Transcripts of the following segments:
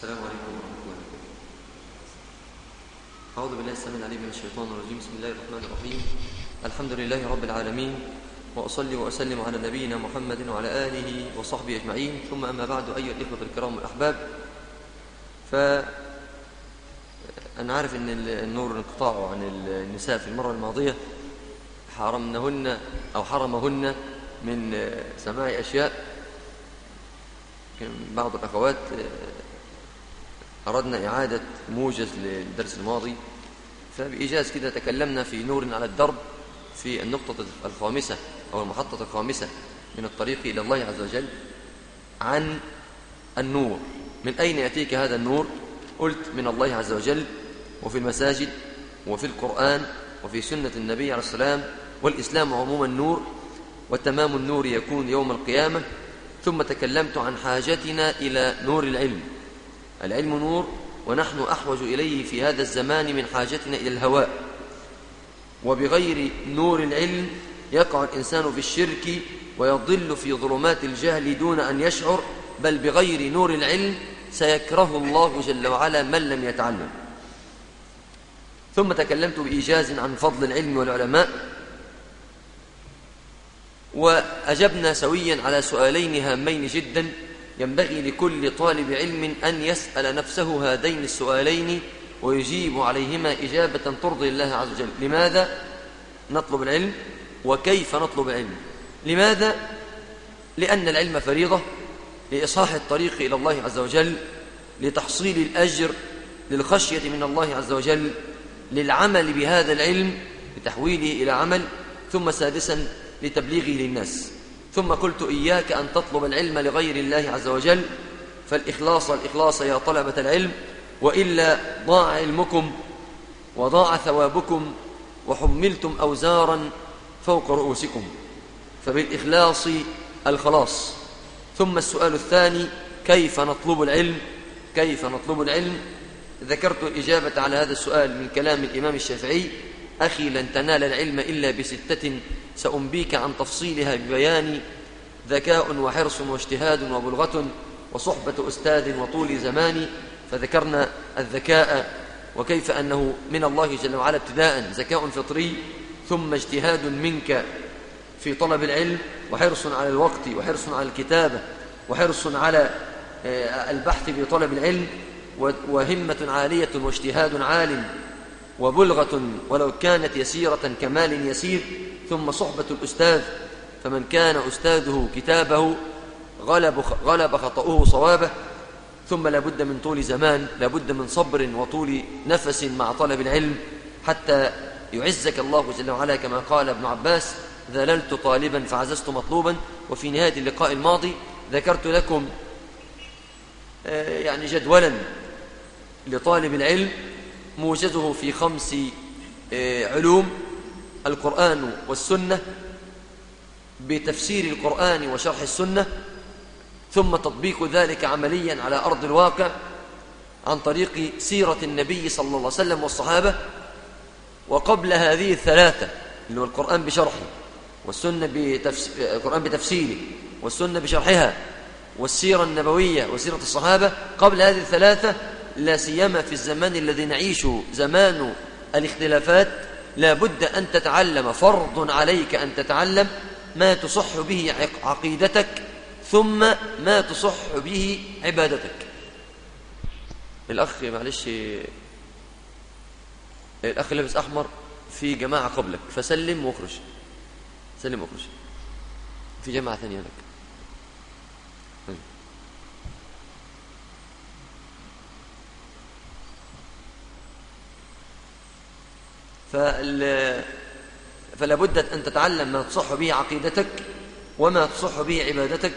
السلام عليكم ورحمة الله وبركاته. أعوذ بالله السميع العليم من الشيطان الرجيم. بسم الله الرحمن الرحيم. الحمد لله رب العالمين. وأصلي وأسلم على نبينا محمد وعلى آله وصحبه أجمعين. ثم أما بعد أيها الإخوة الكرام والأحباب. ف أنا عارف أن النور انقطاعه عن النساء في المرة الماضية. حرمنهن أو حرمهن من سماع أشياء. بعض الأخوات أردنا إعادة موجز للدرس الماضي فبإيجاز كده تكلمنا في نور على الدرب في النقطة الخامسة أو المحطة الخامسة من الطريق إلى الله عز وجل عن النور. من أين يأتيك هذا النور؟ قلت من الله عز وجل وفي المساجد وفي القرآن وفي سنة النبي عليه السلام والإسلام عموما نور وتمام النور يكون يوم القيامة ثم تكلمت عن حاجتنا إلى نور العلم. العلم نور ونحن أحوج إليه في هذا الزمان من حاجتنا إلى الهواء. وبغير نور العلم يقع الإنسان في الشرك ويضل في ظلمات الجهل دون أن يشعر بل بغير نور العلم سيكره الله جل وعلا من لم يتعلم. ثم تكلمت بإيجاز عن فضل العلم والعلماء وأجبنا سويا على سؤالين هامين جدا ينبغي لكل طالب علم أن يسأل نفسه هذين السؤالين ويجيب عليهما إجابة ترضي الله عز وجل. لماذا نطلب العلم وكيف نطلب العلم؟ لماذا؟ لأن العلم فريضة لإصاح الطريق إلى الله عز وجل لتحصيل الأجر للخشية من الله عز وجل للعمل بهذا العلم لتحويله إلى عمل ثم سادسا لتبليغه للناس. ثم قلت إياك أن تطلب العلم لغير الله عز وجل فالإخلاص الإخلاص يا طلبة العلم وإلا ضاع علمكم وضاع ثوابكم وحملتم أوزارا فوق رؤوسكم. فبالإخلاص الخلاص. ثم السؤال الثاني كيف نطلب العلم؟ كيف نطلب العلم؟ ذكرت الإجابة على هذا السؤال من كلام الإمام الشافعي أخي لن تنال العلم إلا بستة سأنبيك عن تفصيلها ببيان ذكاء وحرص واجتهاد وبلغة وصحبة أستاذ وطول زمان فذكرنا الذكاء وكيف أنه من الله جل وعلا ابتداء ذكاء فطري ثم اجتهاد منك في طلب العلم وحرص على الوقت وحرص على الكتابة وحرص على البحث في طلب العلم وهمة عالية واجتهاد عال وبلغة ولو كانت يسيرة كمال يسير ثم صحبة الأستاذ فمن كان أستاذه كتابه غلب, غلب خطأه صوابه ثم لابد من طول زمان لابد من صبر وطول نفس مع طلب العلم حتى يعزك الله جل وعلا كما قال ابن عباس ذللت طالبا فعززت مطلوبا وفي نهاية اللقاء الماضي ذكرت لكم يعني جدولا لطالب العلم موجزه في خمس علوم القرآن والسنة بتفسير القرآن وشرح السنة ثم تطبيق ذلك عمليا على أرض الواقع عن طريق سيرة النبي صلى الله عليه وسلم والصحابة. وقبل هذه الثلاثة اللي هو القرآن بشرحه والسنة بتفس... القرآن بتفسيره والسنة بشرحها والسيرة النبوية وسيرة الصحابة قبل هذه الثلاثة لا سيما في الزمان الذي نعيشه زمان الاختلافات لا بد أن تتعلم فرض عليك أن تتعلم ما تصح به عقيدتك ثم ما تصح به عبادتك. الأخ معلش الأخ لابس أحمر في جماعة قبلك فسلم وأخرج سلم وأخرج. في جماعة ثانية لك فلا بد أن تتعلم ما تصح به عقيدتك وما تصح به عبادتك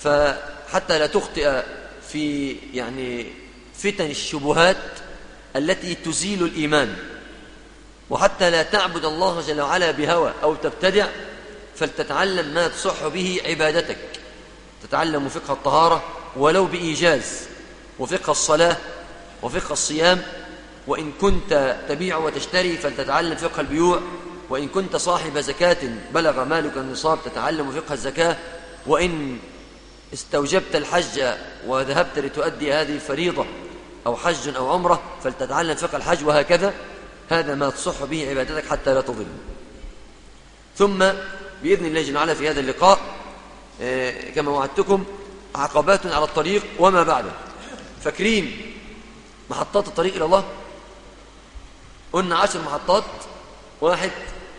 فحتى لا تخطئ في يعني فتن الشبهات التي تزيل الإيمان وحتى لا تعبد الله جل وعلا بهوى أو تبتدع فلتتعلم ما تصح به عبادتك. تتعلم فقه الطهارة ولو بإيجاز وفقه الصلاة وفقه الصيام وإن كنت تبيع وتشتري فلتتعلم فقه البيوع وإن كنت صاحب زكاة بلغ مالك النصاب تتعلم فقه الزكاة وإن استوجبت الحج وذهبت لتؤدي هذه الفريضة أو حج أو عمرة فلتتعلم فقه الحج وهكذا هذا ما تصح به عبادتك حتى لا تضل ثم بإذن الله جل وعلا في هذا اللقاء آه، كما وعدتكم عقبات على الطريق وما بعده. فاكرين محطات الطريق إلى الله؟ قلنا عشر محطات. واحد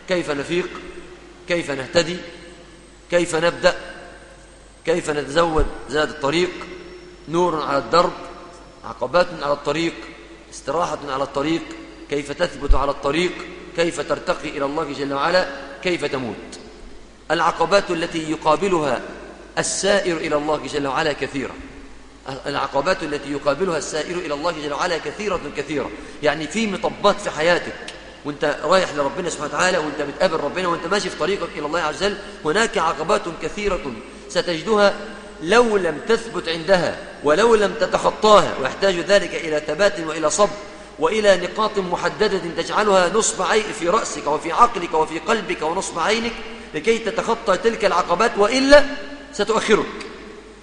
كيف نفيق؟ كيف نهتدي؟ كيف نبدأ؟ كيف نتزود زاد الطريق؟ نور على الدرب عقبات على الطريق استراحة على الطريق كيف تثبت على الطريق؟ كيف ترتقي إلى الله جل وعلا؟ كيف تموت؟ العقبات التي يقابلها السائر إلى الله جل وعلا كثيرة. العقبات التي يقابلها السائر إلى الله جل وعلا كثيرة كثيرة. يعني في مطبات في حياتك وانت رايح لربنا سبحانه وتعالى وانت بتقابل ربنا وانت ماشي في طريقك إلى الله عز وجل هناك عقبات كثيرة ستجدها لو لم تثبت عندها ولو لم تتخطاها. ويحتاج ذلك إلى ثبات وإلى صبر وإلى نقاط محددة تجعلها نصب عين في رأسك وفي عقلك وفي قلبك ونصب عينك لكي تتخطى تلك العقبات وإلا ستؤخرك.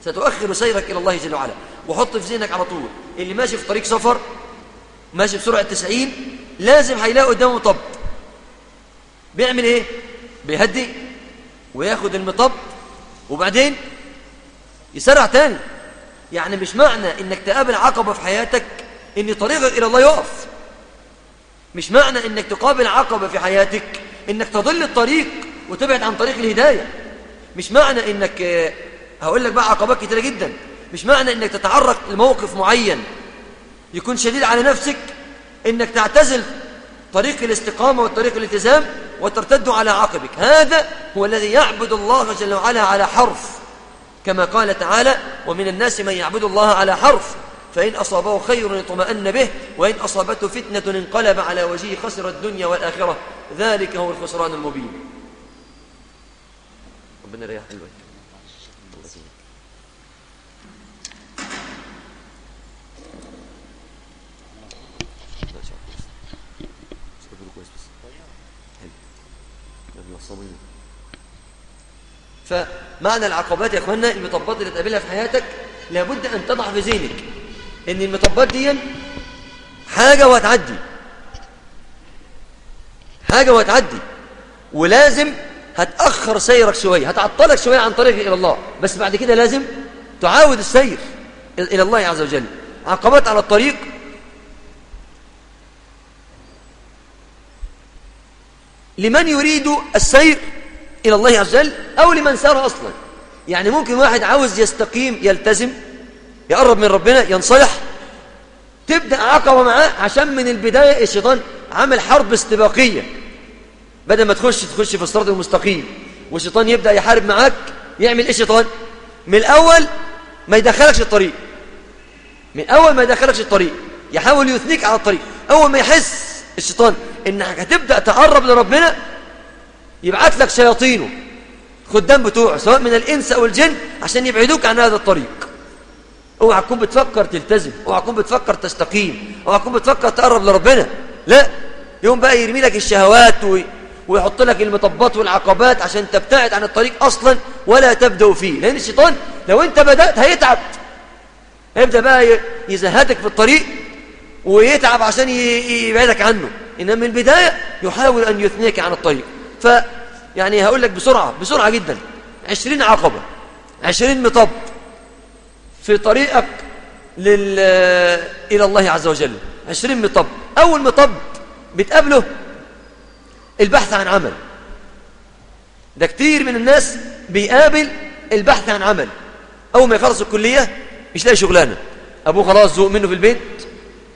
ستؤخر سيرك إلى الله جل وعلا. وحط في ذهنك على طول. اللي ماشي في طريق سفر ماشي بسرعة 90 لازم هيلاقي قدامه مطب بيعمل إيه؟ بيهدي وياخد المطب وبعدين يسرع تاني. يعني مش معنى إنك تقابل عقبة في حياتك إن طريقك إلى الله يقف. مش معنى إنك تقابل عقبة في حياتك إنك تضل الطريق وتبعد عن طريق الهداية. مش معنى إنك هقول لك بقى عقبات كتيرة جدا. مش معنى إنك تتعرق لموقف معين يكون شديد على نفسك إنك تعتزل طريق الاستقامة والطريق الالتزام وترتد على عقبك. هذا هو الذي يعبد الله جل وعلا على حرف كما قال تعالى ومن الناس من يعبد الله على حرف فإن أصابه خير اطمأن به وإن أصابته فتنة انقلب على وجهه خسر الدنيا والآخرة. ذلك هو الخسران المبين. ربنا يريح قلبك فمعنى العقبات يا اخوانا المطبات اللي تقابلها في حياتك لابد أن تضع في ذهنك إن المطبات دي حاجة وهتعدي حاجة وهتعدي ولازم هتأخر سيرك شوية هتعطلك شوية عن طريقك إلى الله. بس بعد كده لازم تعاود السير إلى الله عز وجل. عقبات على الطريق. لمن يريد السير؟ إلى الله عز وجل أو لمن سار أصلا. يعني ممكن واحد عاوز يستقيم يلتزم يقرب من ربنا ينصلح تبدأ عقبة معاه عشان من البداية الشيطان عمل حرب استباقية. بدل ما تخش تخش في الصراط المستقيم. والشيطان يبدأ يحارب معاك يعمل إيه الشيطان من الأول ما يدخلكش الطريق. من أول ما يدخلكش الطريق. يحاول يثنيك على الطريق. أول ما يحس الشيطان إنك هتبدأ تقرب لربنا يبعث لك شياطينه. خدام بتوعه سواء من الإنس أو الجن عشان يبعدوك عن هذا الطريق. اوعى تكون بتفكر تلتزم اوعى تكون بتفكر تستقيم اوعى تكون بتفكر تقرب لربنا. لا يوم بقى يرمي لك الشهوات و... ويحط لك المطبات والعقبات عشان تبتعد عن الطريق أصلا ولا تبدأ فيه. لأن الشيطان لو أنت بدأت هيتعب. هيبدأ بقى يزهدك في الطريق ويتعب عشان يبعدك عنه. إنما من البداية يحاول أن يثنيك عن الطريق. ف يعني هقول لك بسرعة بسرعة جدا. عشرين عقبة عشرين مطب في طريقك لل... إلى الله عز وجل. عشرين مطب. أول مطب بتقابله البحث عن عمل. ده كتير من الناس بيقابل البحث عن عمل. أول ما يخلص الكلية مش لاقي شغلانة. أبوه خلاص ذوق منه في البيت.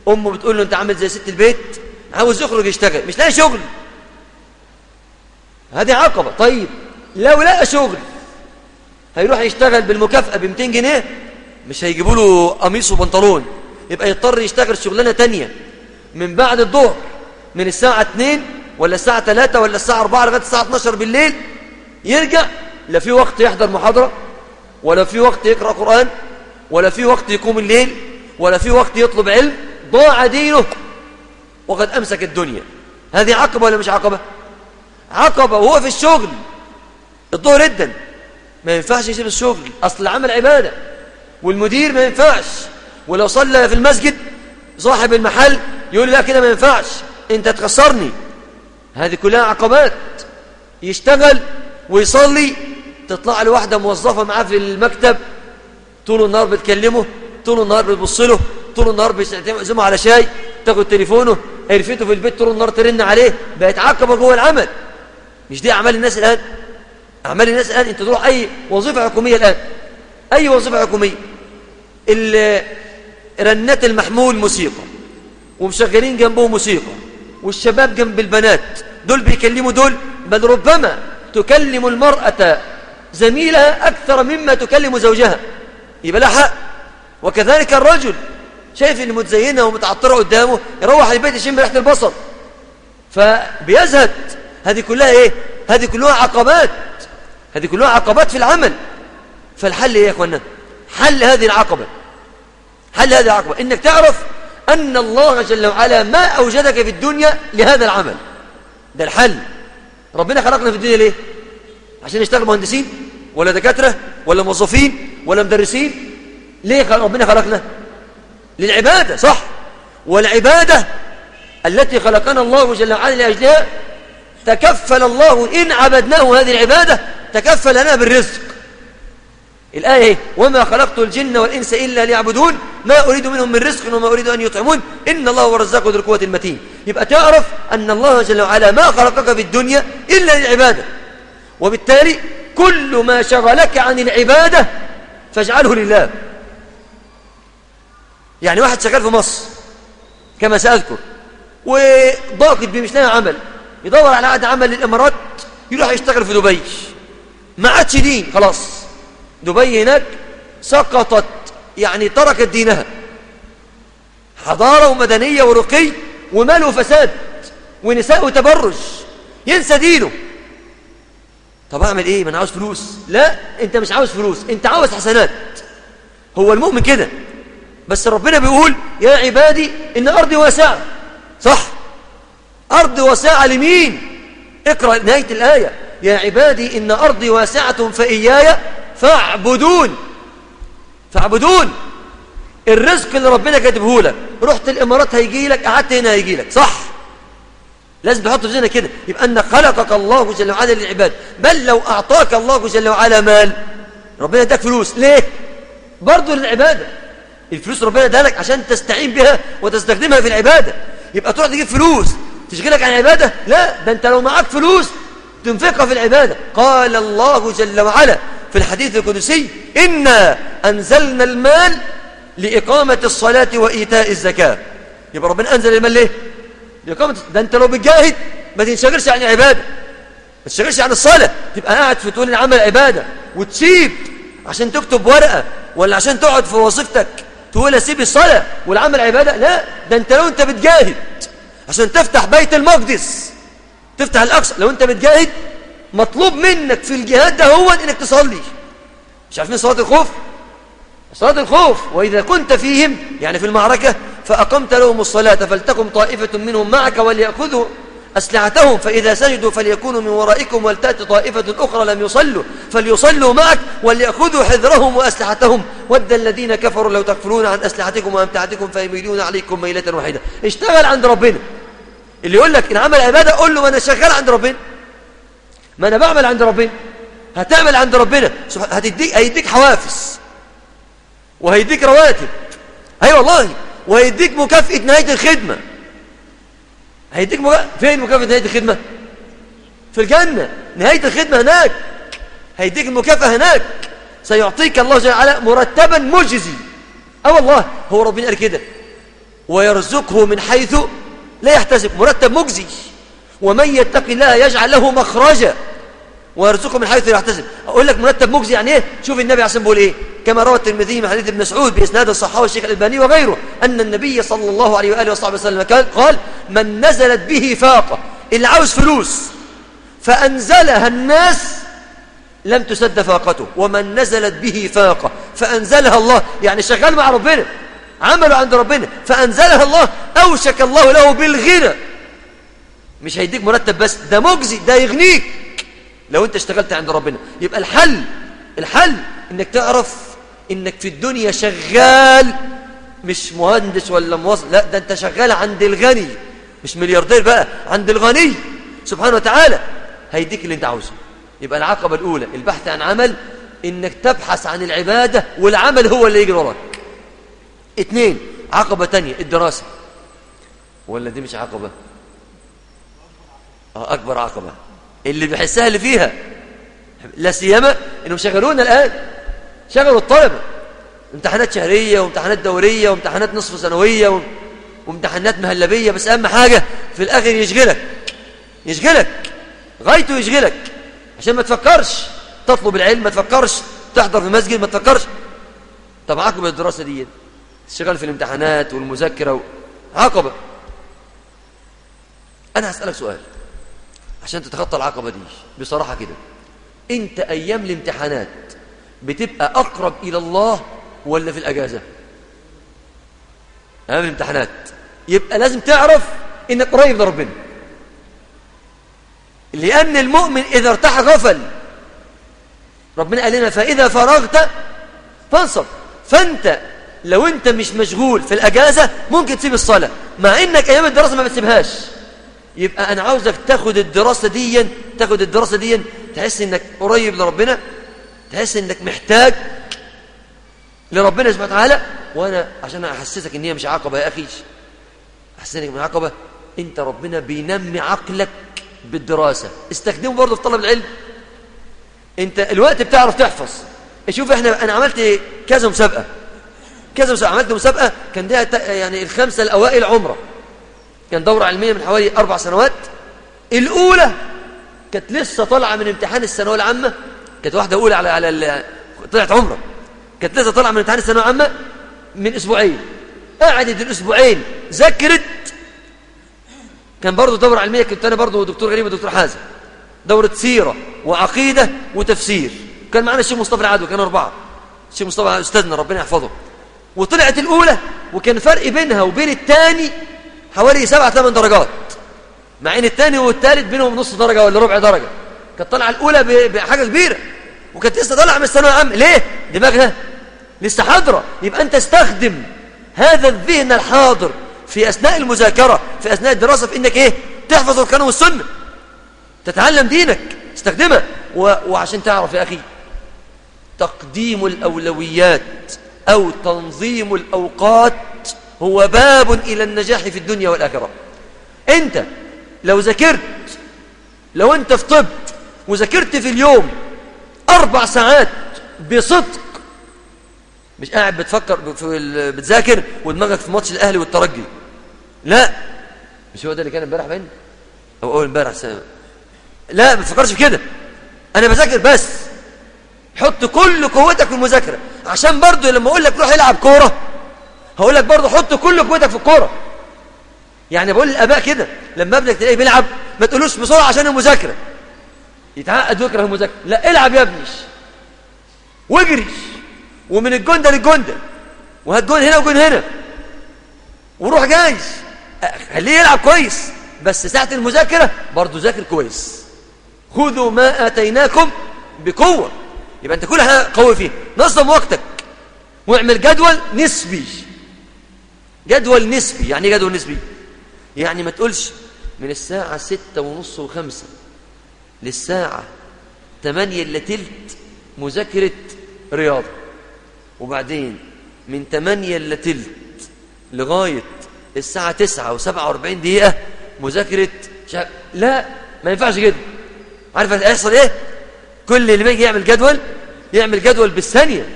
أمه بتقول له أنت عامل زي ست البيت. عاوز يخرج يشتغل. مش لاقي شغل. هذه عقبة. طيب لو لقى شغل هيروح يشتغل بالمكافأة ب 200 جنيه؟ مش هيجيبوا له قميص وبنطلون. يبقى يضطر يشتغل شغلانة تانية. من بعد الظهر من الساعة 2 ولا الساعة 3 ولا الساعة 4 لغاية الساعة 12 بالليل يرجع لا في وقت يحضر محاضرة ولا في وقت يقرأ قرآن ولا في وقت يقوم الليل ولا في وقت يطلب علم. ضاع دينه. وقد أمسك الدنيا. هذه عقبة ولا مش عقبة؟ عقبة وهو في الشغل. الظهر جدا ما ينفعش يسيب الشغل. أصل العمل عبادة. والمدير ما ينفعش. ولو صلى في المسجد صاحب المحل يقول لا كده ما ينفعش. أنت تخسرني. هذه كلها عقبات. يشتغل ويصلي. تطلع له واحدة موظفة معاه في المكتب. طول النهار بتكلمه طول النهار بتبص له طول النهار بيعزمه على شاي تاخد تليفونه عرفته في البيت طول النهار ترن عليه. بقت عقبة جوه العمل. مش دي أعمال الناس الآن؟ أعمال الناس الآن أنت تروح أي وظيفة حكومية الآن. أي وظيفة حكومية؟ رنات المحمول موسيقى ومشغلين جنبه موسيقى والشباب جنب البنات. دول بيكلموا دول؟ بل ربما تكلم المرأة زميلها أكثر مما تكلم زوجها. يبقى لها حق. وكذلك الرجل شايف اللي متزينة ومتعطرة قدامه يروح البيت يشم ريحة البصل. فبيزهد. هذه كلها إيه؟ هذه كلها عقبات. هذه كلها عقبات في العمل. فالحل إيه يا اخوانا حل هذه العقبة. حل هذه العقبة. إنك تعرف أن الله جل وعلا ما أوجدك في الدنيا لهذا العمل. ده الحل. ربنا خلقنا في الدنيا ليه؟ عشان نشتغل مهندسين ولا دكاترة ولا موظفين ولا مدرسين. ليه ربنا خلقنا؟ للعبادة صح؟ والعبادة التي خلقنا الله جل وعلا لأجلها تكفل الله إن عبدناه هذه العبادة تكفل لنا بالرزق. الآية وما خلقت الجن والإنس إلا ليعبدون ما أريد منهم من رزق وما أريد أن يطعمون إن الله هو الرزاق ذو القوة المتين. يبقى تعرف أن الله جل وعلا ما خلقك في الدنيا إلا للعبادة. وبالتالي كل ما شغلك عن العبادة فاجعله لله. يعني واحد شغال في مصر كما سأذكر وضاقت بمش عمل. يدور على عقد عمل للإمارات يروح يشتغل في دبي. ما عادش دين خلاص. دبي هناك سقطت يعني تركت دينها. حضارة ومدنية ورقي ومال وفساد ونساء وتبرج. ينسى دينه. طب أعمل إيه؟ ما أنا عاوز فلوس. لا أنت مش عاوز فلوس أنت عاوز حسنات. هو المؤمن كده. بس ربنا بيقول يا عبادي إن أرضي واسعة. صح؟ أرض واسعة لمين؟ اقرأ نهاية الآية. يا عبادي إن أرضي واسعة فإياي فاعبدون. فاعبدون. الرزق اللي ربنا كاتبه لك رحت الإمارات هيجي لك قعدت هنا هيجي لك. صح. لازم تحط في ذهنك كده. يبقى أن خلقك الله جل وعلا للعباد. بل لو أعطاك الله جل وعلا مال ربنا اداك فلوس. ليه؟ برضه للعبادة. الفلوس ربنا اداها لك عشان تستعين بها وتستخدمها في العبادة. يبقى تروح تجيب فلوس. تشغلك عن العباده لا ده انت لو معاك فلوس تنفقها في العبادة. قال الله جل وعلا في الحديث القدسي إنا أنزلنا المال لإقامة الصلاة وإيتاء الزكاة. يبقى ربنا أنزل المال ليه؟ لإقامة ده أنت لو بتجاهد ما تنشغلش عن العبادة ما تنشغلش عن الصلاة. تبقى قاعد في طول العمل عبادة. وتسيب عشان تكتب ورقة ولا عشان تقعد في وظيفتك تقول أسيب الصلاة والعمل عبادة؟ لا ده أنت لو أنت بتجاهد عشان تفتح بيت المقدس. تفتح الأقصى. لو أنت بتجاهد مطلوب منك في الجهاد ده هو إنك تصلي. مش عارفين صلاة الخوف؟ صلاة الخوف. وإذا كنت فيهم يعني في المعركة فأقمت لهم الصلاة فلتقم طائفة منهم معك وليأخذوا أسلحتهم. فإذا سجدوا فليكونوا من ورائكم ولتأت طائفة أخرى لم يصلوا. فليصلوا معك وليأخذوا حذرهم وأسلحتهم. ود الذين كفروا لو تكفرون عن أسلحتكم وأمتعتكم فيميلون عليكم ميلة واحدة. اشتغل عند ربنا. اللي يقول لك إن عمل عبادة قول له ما أنا شغال عند ربنا. ما أنا بعمل عند ربنا. هتعمل عند ربنا. هتديك هيديك حوافز. وهيديك رواتب. أي والله. وهيديك مكافأة نهاية الخدمة. هيديك مكافأة فين مكافأة نهاية الخدمة؟ في الجنة. نهاية الخدمة هناك. هيديك المكافأة هناك. سيعطيك الله جل وعلا مرتبا مجزي. آه والله. هو ربنا قال كده. ويرزقه من حيث لا يحتسب مرتب مجزي. ومن يتق الله يجعل له مخرجا. ويرزقه من حيث لا يحتسب. أقول لك مرتب مجزي يعني إيه؟ شوف النبي عليه بيقول إيه؟ كما روى الترمذي من حديث ابن مسعود بإسناد الصحابه الشيخ الألباني وغيره أن النبي صلى الله عليه وآله وصحبه وسلم قال من نزلت به فاقة اللي عاوز فلوس فأنزلها الناس لم تسد فاقته. ومن نزلت به فاقة فأنزلها الله. يعني شغال مع ربنا. عمله عند ربنا فانزلها الله أوشك الله له بالغنى. مش هيديك مرتب بس ده مجزي ده يغنيك. لو انت اشتغلت عند ربنا يبقى الحل الحل إنك تعرف إنك في الدنيا شغال. مش مهندس ولا موظف لا ده انت شغال عند الغني. مش ملياردير بقى عند الغني. سبحانه وتعالى هيديك اللي انت عاوزه. يبقى العقبة الأولى البحث عن عمل إنك تبحث عن العبادة والعمل هو اللي يجري وراك. اتنين عقبة تانية الدراسة. ولا دي مش عقبة؟ آه أكبر عقبة. اللي بيحسها اللي فيها. لا سيما إنهم شغلونا الآن. شغلوا الطلبة. امتحانات شهرية وامتحانات دورية وامتحانات نصف سنوية وامتحانات مهلبية. بس أهم حاجة في الآخر يشغلك. يشغلك. غايته يشغلك. عشان ما تفكرش. تطلب العلم ما تفكرش. تحضر في مسجد ما تفكرش. طب عقبة الدراسة دي. الشغال في الامتحانات والمذاكرة و... عقبة. أنا هسألك سؤال عشان تتخطى العقبة دي بصراحة كده. أنت أيام الامتحانات بتبقى أقرب إلى الله ولا في الأجازة؟ أيام الامتحانات. يبقى لازم تعرف إنك قريب لربنا. لأن المؤمن إذا ارتاح غفل ربنا قال لنا فإذا فرغت فانصب فأنت لو أنت مش مشغول في الأجازة ممكن تسيب الصلاة. مع إنك أيام الدراسة ما بتسيبهاش. يبقى أنا عاوزك تاخد الدراسة دي تاخد الدراسة دي تحس إنك قريب لربنا تحس إنك محتاج لربنا سبحانه وتعالى. وأنا عشان أحسسك إن هي مش عقبة يا أخي. أحسسك من عقبة. أنت ربنا بينمي عقلك بالدراسة. استخدمه برضه في طلب العلم. أنت الوقت بتعرف تحفظ. شوف إحنا أنا عملت كذا مسابقة. كذا عملت مسابقة كان ده يعني الخمسة الأوائل عمرة. كان دورة علمية من حوالي أربع سنوات. الأولى كانت لسه طالعة من امتحان الثانوية العامة. كانت واحدة أولى على على طلعت عمرة. كانت لسه طالعة من امتحان الثانوية العامة من أسبوعين. قعدت الأسبوعين ذاكرت. كان برضه دورة علمية كنت أنا برضه دكتور غريب ودكتور حازم. دورة سيرة وعقيدة وتفسير. كان معنا الشيخ مصطفى العدوي كان أربعة. الشيخ مصطفى أستاذنا ربنا يحفظه. وطلعت الأولى وكان فرق بينها وبين الثاني حوالي سبعة ثمان درجات. مع إن الثاني والثالث بينهم نص درجة ولا ربع درجة. كانت طالعة الأولى بحاجة كبيرة. وكانت لسه طالعة من الثانوية العامة. ليه؟ دماغها لسه حاضرة يبقى أنت استخدم هذا الذهن الحاضر في أثناء المذاكرة في أثناء الدراسة في إنك إيه؟ تحفظ القرآن والسنة. تتعلم دينك استخدمها. و... وعشان تعرف يا أخي تقديم الأولويات. أو تنظيم الأوقات هو باب إلى النجاح في الدنيا والآخرة. أنت لو ذاكرت لو أنت في طب وذاكرت في اليوم أربع ساعات بصدق مش قاعد بتفكر بتذاكر ودماغك في ماتش الأهلي والترجي. لا مش هو ده اللي كان امبارح باين أو أول امبارح. لا ما تفكرش في كده. أنا بذاكر بس. حط كل قوتك في المذاكرة. عشان برضو لما أقول لك روح العب كورة هقول لك برضو حط كل قوتك في الكورة. يعني بقول للآباء كده لما ابنك تلاقيه بيلعب ما تقولوش بسرعة عشان المذاكرة. يتعقد ويكره المذاكرة. لا العب يا ابني. واجري. ومن للجون ده وهات جون هنا وجون هنا. وروح جاي خليه يلعب كويس. بس ساعة المذاكرة برضه ذاكر كويس. خذوا ما آتيناكم بقوة. يبقى أنت كل حاجة قوي فيه نظم وقتك. واعمل جدول نسبي. جدول نسبي. يعني إيه جدول نسبي؟ يعني ما تقولش من الساعة ستة ونص وخمسة للساعة تمانية إلا تلت مذاكرة رياضة. وبعدين من تمانية إلا تلت لغاية الساعة تسعة وسبعة وأربعين دقيقة مذاكرة شاب. لا ما ينفعش كده. عارف هيحصل إيه؟ كل اللي بيجي يعمل جدول يعمل جدول بالثانية.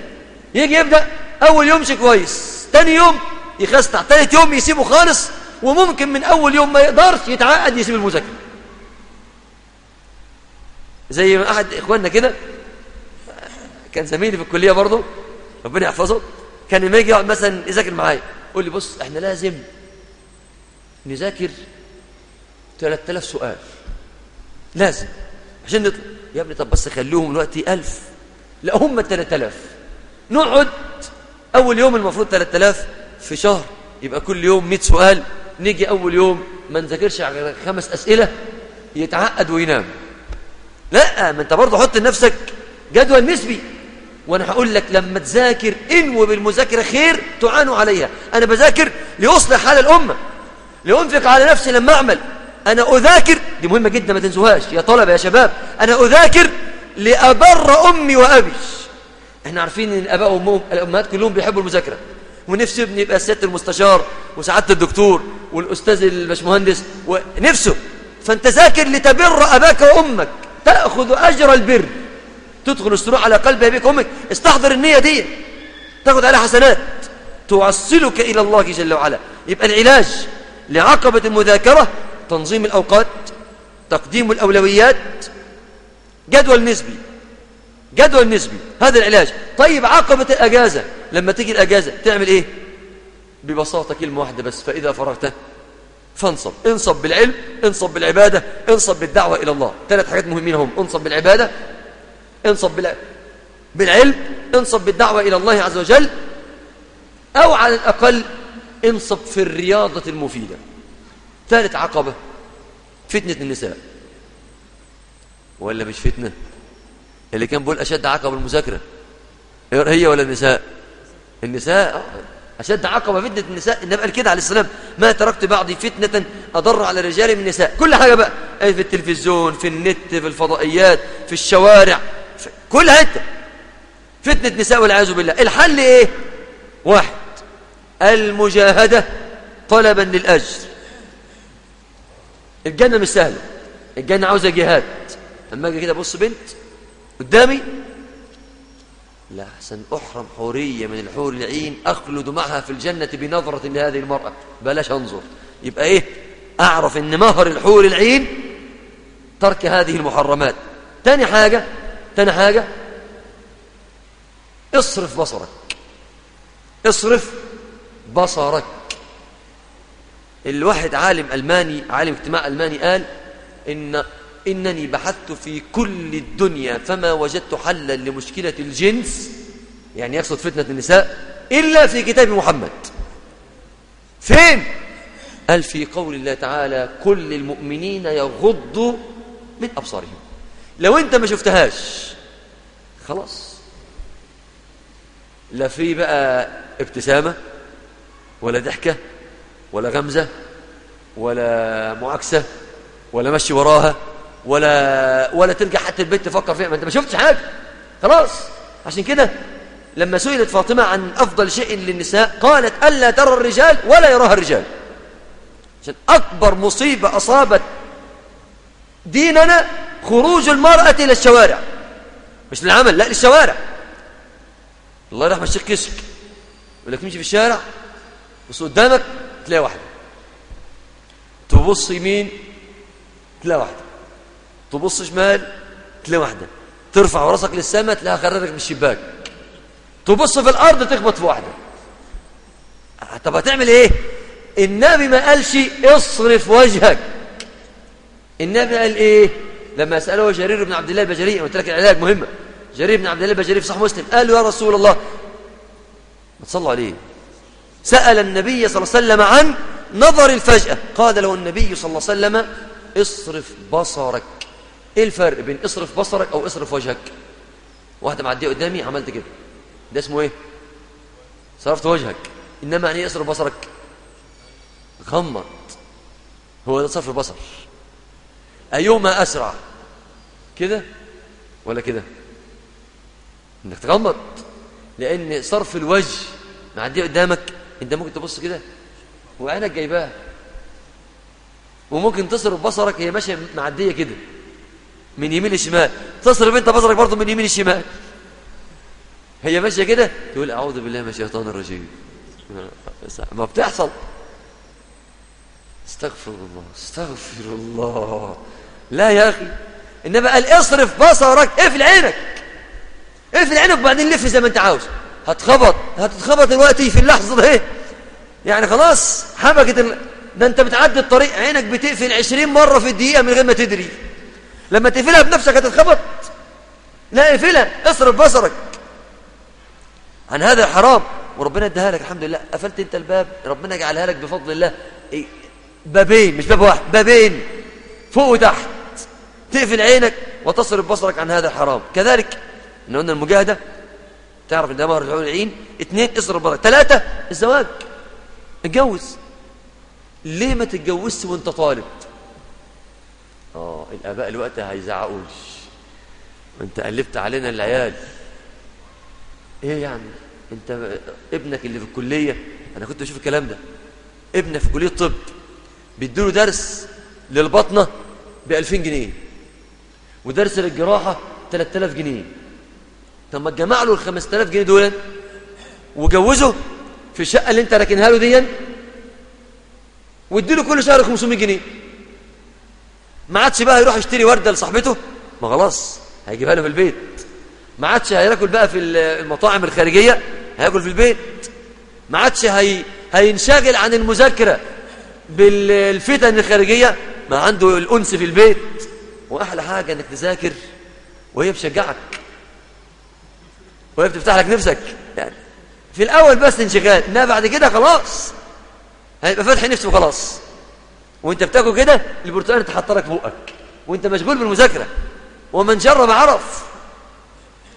يجي يبدأ أول يوم شيء كويس تاني يوم يخستع تالت يوم يسيبه خالص وممكن من أول يوم ما يقدرش يتعقد يسيب المذاكرة. زي ما أحد إخواننا كده كان زميلي في الكلية برضه ربنا يحفظه كان لما يجي يقعد مثلا يذاكر معايا يقول لي بص إحنا لازم نذاكر 3000 سؤال. لازم عشان نطلع. يا ابني طب بس خليهم دلوقتي 1000 لا هم 3000 نقعد أول يوم المفروض 3000 في شهر. يبقى كل يوم 100 سؤال. نيجي أول يوم ما نذاكرش على خمس أسئلة يتعقد وينام. لا ما انت برضه حط لنفسك جدول نسبي. وأنا هقول لك لما تذاكر انوي بالمذاكره خير تعانوا عليها. أنا بذاكر لاصلح حال الأمة لانفق على نفسي لما أعمل. أنا أذاكر. دي مهمة جدا ما تنسوهاش. يا طلبه يا شباب أنا أذاكر لأبر أمي وابي إحنا عارفين إن الاباء وامهم الأمهات كلهم بيحبوا المذاكرة. ونفسه ابني يبقى سياده المستشار وسعادة الدكتور والأستاذ الباشمهندس ونفسه. فأنت ذاكر لتبر أباك وأمك. تأخذ أجر البر. تدخل السرور على قلب أبيك وأمك. استحضر النية دي. تاخذ عليها حسنات. توصلك إلى الله جل وعلا. يبقى العلاج لعقبة المذاكرة تنظيم الأوقات تقديم الأولويات جدول نسبي جدول نسبي هذا العلاج. طيب عقبة الأجازة لما تيجي الأجازة تعمل إيه؟ ببساطة كلمة واحدة بس فإذا فرغت فانصب. انصب بالعلم انصب بالعبادة انصب بالدعوة إلى الله. ثلاث حاجات مهمين هم انصب بالعبادة انصب بالعلم انصب بالدعوة إلى الله عز وجل أو على الأقل انصب في الرياضة المفيدة. ثالث عقبة فتنة النساء. ولا مش فتنة اللي كان بيقول أشد عقبة المذاكرة. هي ولا النساء؟ النساء أشد عقبة فتنة النساء. النبي قال كده عليه السلام ما تركت بعضي فتنة أضر على الرجال من النساء. كل حاجة بقى في التلفزيون في النت في الفضائيات في الشوارع في كل حتة. فتنة نساء والعياذ بالله. الحل إيه؟ واحد المجاهدة طلبا للأجر. الجنة مش سهلة. الجنة عاوزة جهاد. أما أجي كده بص بنت قدامي لا أحسن أحرم حورية من الحور العين أخلد معها في الجنة بنظرة لهذه المرأة. بلاش أنظر. يبقى إيه؟ أعرف أن مهر الحور العين ترك هذه المحرمات. تاني حاجة تاني حاجة اصرف بصرك. اصرف بصرك. الواحد عالم ألماني عالم اجتماع ألماني قال إن إنني بحثت في كل الدنيا فما وجدت حلا لمشكلة الجنس يعني يقصد فتنة النساء إلا في كتاب محمد. فين؟ قال في قول الله تعالى كل المؤمنين يغضوا من أبصارهم. لو أنت ما شفتهاش خلاص. لا في بقى ابتسامة ولا ضحكة ولا غمزة ولا معاكسة ولا مشي وراها ولا ولا ترجع حتى البيت تفكر فيها ما انت ما شفتش حاجة. خلاص. عشان كده لما سئلت فاطمة عن أفضل شيء للنساء قالت ألا ترى الرجال ولا يراها الرجال. عشان أكبر مصيبة أصابت ديننا خروج المرأة إلى الشوارع. مش للعمل لا للشوارع. الله يرحم الشيخ كشك يقول لك في الشارع بص قدامك تلاقي واحدة تبص يمين تلاقي واحدة تبص شمال تلاقي واحدة. ترفع راسك للسماء تلاقيها خرجك من الشباك. تبص في الأرض تخبط في واحدة. طب هتعمل إيه؟ النبي ما قالش اصرف وجهك. النبي قال إيه؟ لما سأله جرير بن عبد الله البجري قلت لك العلاج مهمة. جرير بن عبد الله البجري في صحيح مسلم قال له يا رسول الله ما تصلوا عليه. سأل النبي صلى الله عليه وسلم عن نظر الفجأة. قال له النبي صلى الله عليه وسلم اصرف بصرك. إيه الفرق بين اصرف بصرك أو اصرف وجهك؟ واحدة معدية قدامي عملت كده. ده اسمه إيه؟ صرفت وجهك. إنما يعني إيه اصرف بصرك؟ غمض. هو ده صرف البصر. ايهما أسرع. كده ولا كده؟ إنك تغمض. لأن صرف الوجه معدية قدامك انت ممكن تبص كده وعينك جايباه. وممكن تصرف بصرك هي ماشية معدية كده من يمين لشمال. تصرف انت بصرك برضه من يمين لشمال. هي ماشية كده تقول أعوذ بالله من الشيطان الرجيم. ما بتحصل. استغفر الله استغفر الله. لا يا أخي. إنما قال اصرف بصرك اقفل عينك. اقفل عينك وبعدين لف زي ما انت عاوز. هتخبط هتتخبط دلوقتي في اللحظة دي. يعني خلاص حبكت ال... ده انت بتعدي الطريق عينك بتقفل عشرين مرة في الدقيقة من غير ما تدري. لما تقفلها بنفسك هتتخبط. لا اقفلها اصرف بصرك. عن هذا حرام وربنا اداها لك الحمد لله. قفلت انت الباب ربنا جعلها لك بفضل الله. بابين مش باب واحد بابين. فوق وتحت. تقفل عينك وتصرف بصرك عن هذا الحرام. كذلك ان قلنا المجاهدة تعرف إن ده مهر العين اثنين اصرف بركه ثلاثة الزواج. اتجوز. ليه ما تتجوزش وانت طالب؟ آه الآباء الوقت هيزعقوش. وانت قلبت علينا العيال. إيه يعني؟ انت ابنك اللي في الكلية أنا كنت بشوف الكلام ده. ابنك في كلية طب بيديله درس للبطنة ب 2000 جنيه ودرس للجراحة 3000 جنيه. طب ما تجمع له ال 5000 جنيه دول وجوزه في الشقة اللي انت راكنها له دي واديله كل شهر 500 جنيه. ما عادش بقى يروح يشتري وردة لصاحبته؟ ما خلاص هيجيبها له في البيت. ما عادش هياكل بقى في المطاعم الخارجية؟ هياكل في البيت. ما عادش هي هينشغل عن المذاكرة بالفتن الخارجية؟ ما عنده الأنس في البيت. وأحلى حاجة إنك تذاكر وهي بتشجعك وهي بتفتح لك نفسك. يعني في الأول بس انشغال إنما بعد كده خلاص. هيبقى فاتح نفسه وخلاص. وانت بتاكل كده البرتقال اتحط لك بقك وانت مشغول بالمذاكرة. ومن جرب عرف.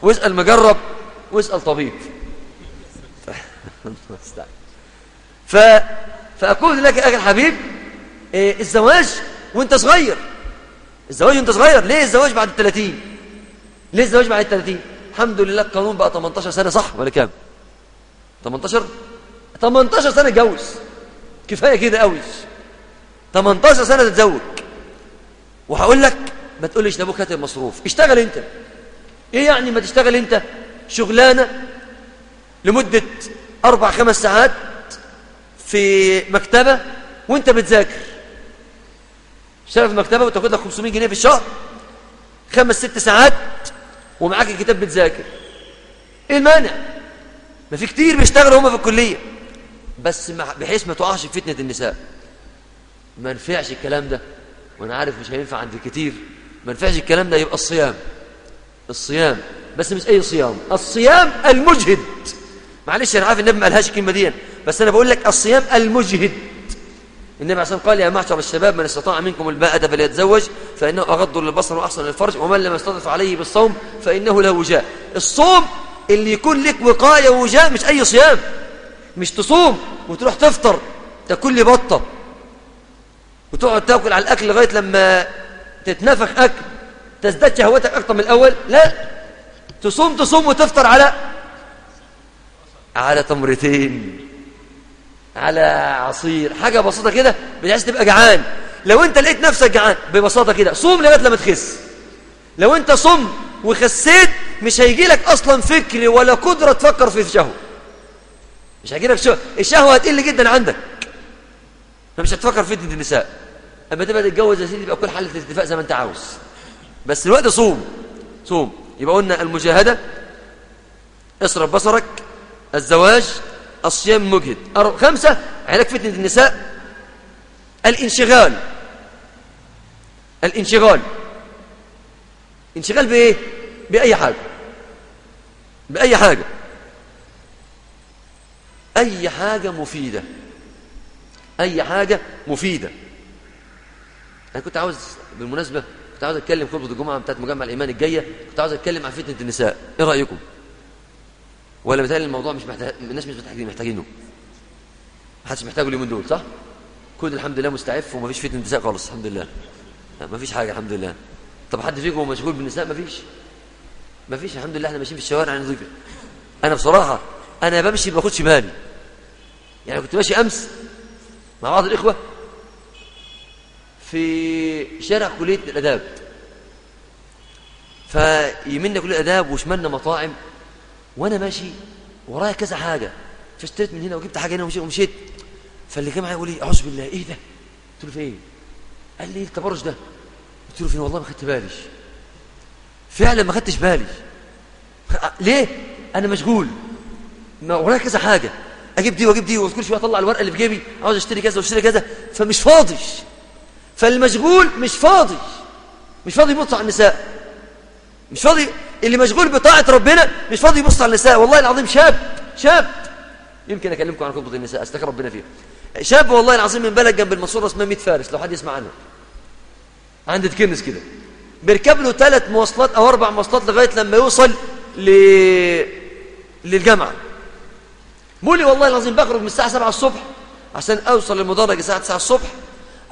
واسأل مجرب واسأل طبيب. ف... فأقول لك أخي الحبيب إيه الزواج وانت صغير. الزواج وانت صغير. ليه الزواج بعد ال 30 ليه الزواج بعد ال 30 الحمد لله القانون بقى 18 سنة صح؟ ولا كام؟ 18 18 سنة اتجوز كفاية كده قوي. 18 سنة تتزوج. وهقول لك ما تقوليش ده أبوك هات المصروف اشتغل أنت. إيه يعني ما تشتغل أنت؟ شغلانة لمدة أربع خمس ساعات في مكتبة وأنت بتذاكر. اشتغل في المكتبه وتاخد لك 500 جنيه في الشهر. خمس ست ساعات ومعاك الكتاب بتذاكر. إيه المانع؟ ما في كتير بيشتغلوا هما في الكلية. بس بحيث ما تقعش في فتنه النساء. ما نفعش الكلام ده. وأنا عارف مش هينفع عند كتير ما نفعش الكلام ده يبقى الصيام. الصيام. بس مش أي صيام. الصيام المجهد. معلش أنا عارف النبي ما قالهاش الكلمة دي. بس أنا بقول لك الصيام المجهد. النبي عشان قال يا معشر الشباب من استطاع منكم الباءة فليتزوج فإنه أغض للبصر وأحسن للفرج ومن لم يستطع عليه بالصوم فإنه له وجاء. الصوم اللي يكون لك وقاية ووجاء مش أي صيام مش تصوم وتروح تفطر تاكل لي بطة. وتقعد تاكل على الأكل لغاية لما تتنفخ أكل تزداد شهوتك أكتر من الأول لا. تصوم تصوم وتفطر على على تمرتين. على عصير. حاجة بسيطة كده بتحس تبقى جعان. لو انت لقيت نفسك جعان ببساطة كده صوم لغاية لما تخس. لو انت صم وخسيت مش هيجي لك أصلا فكر ولا قدرة تفكر في الشهوة. مش هيجي لك شهوة الشهوة هتقل جدا عندك. فمش هتفكر في فتنة النساء. أما تبقى تتجوز يا سيدي يبقى كل حالة اتفاق زي ما انت عاوز. بس الوقت صوم. صوم. يبقى قلنا المجاهدة اصرف بصرك. الزواج الصيام مجهد. خمسة علاج فتنة النساء. الانشغال. الانشغال. انشغال بإيه؟ بأي حاجة. بأي حاجة. أي حاجة مفيدة. أي حاجة مفيدة. أنا كنت عاوز بالمناسبة كنت عاوز أتكلم خطبة الجمعة بتاعت مجمع الإيمان الجاية. كنت عاوز أتكلم عن فتنة النساء. إيه رأيكم؟ ولا مثال الموضوع مش محتاج الناس مش محتاجين محتاجينه. محدش محتاجه اليومين دول صح؟ كل الحمد لله مستعف ومفيش فتنة نساء خالص الحمد لله. مفيش حاجة الحمد لله. طب حد فيكم مشغول بالنساء؟ مفيش. مفيش الحمد لله إحنا ماشيين في الشوارع نظيفه أنا بصراحة أنا بمشي ما باخدش بالي. يعني كنت ماشي امس مع بعض الاخوة في شارع كلية الآداب. فيمنا كلية الآداب وشمالنا مطاعم وأنا ماشي ورايا كذا حاجة فاشتريت من هنا وجبت حاجة هنا ومشيت فاللي كان معايا يقول لي أعوذ بالله. إيه ده؟ قلت له فين؟ قال لي التبرج ده. قلت له فين؟ والله ما خدت بالي. فعلا ما خدتش بالي. ليه؟ أنا مشغول. ما ورايا كذا حاجة. أجيب دي وأجيب دي وكل شوية أطلع الورقة اللي في جيبي عاوز أشتري كذا وأشتري كذا. فمش فاضي. فالمشغول مش فاضي. مش فاضي يبص على النساء. مش فاضي اللي مشغول بطاعة ربنا مش فاضي يبص على النساء. والله العظيم شاب شاب. يمكن أكلمكم عن خطبة النساء أستغفر ربنا فيها. شاب والله العظيم من بلد جنب المنصورة اسمها 100 فارس لو حد يسمع عنها. عند تكنس كده. بيركب له ثلاث مواصلات أو أربع مواصلات لغاية لما يوصل ل للجامعة. بقول لي والله العظيم بخرج من الساعة 7 الصبح عشان أوصل للمدرج الساعة 9 الصبح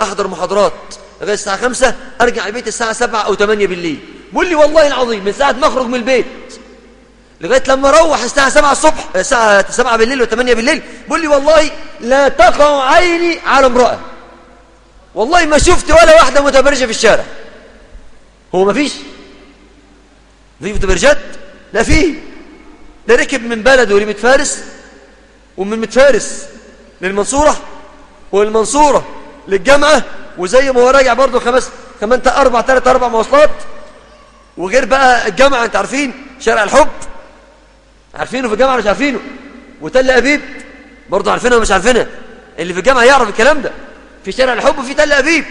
أحضر محاضرات لغاية الساعة 5 أرجع البيت الساعة 7 أو 8 بالليل. بقول لي والله العظيم من ساعة ما أخرج من البيت لغاية لما أروح الساعة 7 الصبح الساعة 7 بالليل و8 بالليل بقول لي والله لا تقع عيني على امرأة. والله ما شفت ولا واحدة متبرجة في الشارع. هو ما فيش؟ في متبرجات؟ لا فيه ده ركب من بلده لمت فارس ومن متفارس للمنصورة والمنصورة للجامعة وزي ما هو راجع برضه خمس كمان أربع ثلاث أربع مواصلات. وغير بقى الجامعة أنت عارفين شارع الحب؟ عارفينه في الجامعة مش عارفينه؟ وتل أبيب برضه عارفينها ومش عارفينها اللي في الجامعة يعرف الكلام ده. في شارع الحب وفي تل أبيب.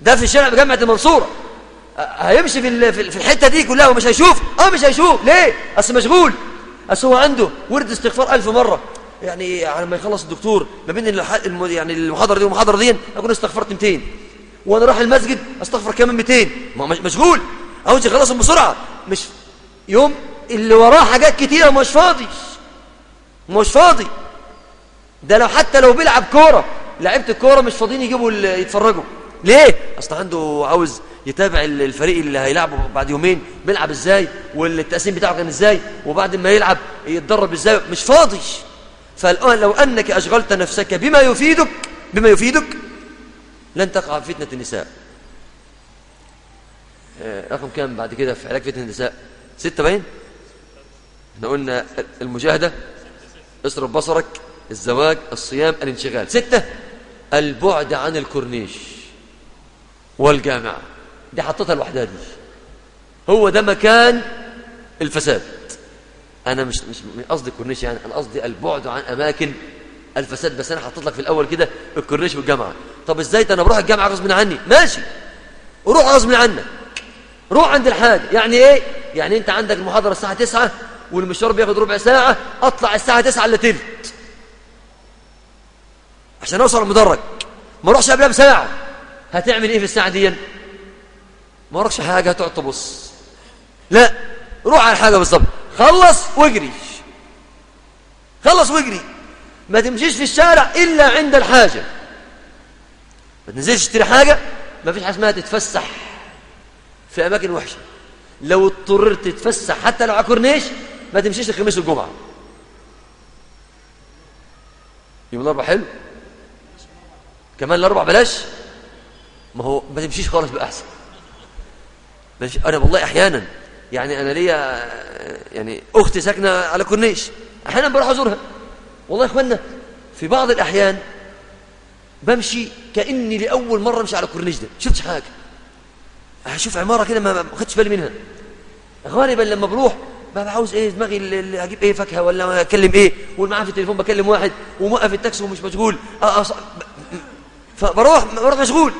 ده في شارع جامعة المنصورة. هيمشي في في الحتة دي كلها ومش هيشوف. آه مش هيشوف. ليه؟ أصل مشغول. أصل هو عنده ورد استغفار ألف مرة. يعني على ما يخلص الدكتور ما بين. يعني المحاضرة دي والمحاضرة دي أكون استغفرت 200 وأنا راح المسجد أستغفر كمان 200 ما مشغول. عاوز يخلصهم بسرعة. مش يوم اللي وراه حاجات كتيرة مش فاضي. مش فاضي. ده لو حتى لو بيلعب كورة. لعيبة الكورة مش فاضيين يجيبوا يتفرجوا. ليه؟ أصل عنده عاوز يتابع الفريق اللي هيلعبه بعد يومين. بيلعب إزاي؟ والتقسيم بتاعه كان إزاي؟ وبعد ما يلعب يتدرب إزاي؟ مش فاضي. فالآن لو أنك أشغلت نفسك بما يفيدك بما يفيدك لن تقع فتنة النساء. رقم كام بعد كده في علاج فتنة النساء؟ ستة باين؟ إحنا قلنا المجاهدة اصرف بصرك الزواج الصيام الانشغال. ستة البعد عن الكورنيش والجامعة. دي حطيتها لوحدها دي. هو ده مكان الفساد. أنا مش مش قصدي الكورنيش يعني أنا قصدي البعد عن أماكن الفساد بس أنا حطيت لك في الأول كده الكورنيش والجامعة. طب إزاي؟ أنا بروح الجامعة غصب عني. ماشي. روح غصب عنك. روح عند الحاجة يعني إيه؟ يعني أنت عندك المحاضرة الساعة 9 والمشوار بياخد ربع ساعة أطلع الساعة 9 إلا تلت. عشان أوصل المدرج. ما أروحش قبلها بساعة. هتعمل إيه في الساعة دي؟ ما وراكش حاجة هتقعد تبص. لا روح على الحاجة بالظبط. خلص واجري. خلص واجري. ما تمشيش في الشارع إلا عند الحاجة. ما تنزلش تشتري حاجة ما فيش حاجة اسمها تتفسح في أماكن وحشة. لو اضطررت تتفسح حتى لو على كورنيش ما تمشيش الخميس والجمعة. يوم الأربع حلو. كمان الأربع بلاش. ما هو ما تمشيش خالص بأحسن. أنا والله أحيانا يعني أنا ليا يعني أختي ساكنة على كورنيش أحيانا بروح أزورها. والله يا إخوانا في بعض الأحيان بمشي كأني لأول مرة أمشي على الكورنيش ده. شفتش حاجة؟ أشوف عمارة كده ما خدتش بالي منها. غالبا لما بروح ببقى عاوز إيه دماغي اللي أجيب إيه فاكهة ولا أكلم إيه؟ والمعاه في التليفون بكلم واحد وموقف التاكسي ومش مشغول. أه فبروح بروح مشغول.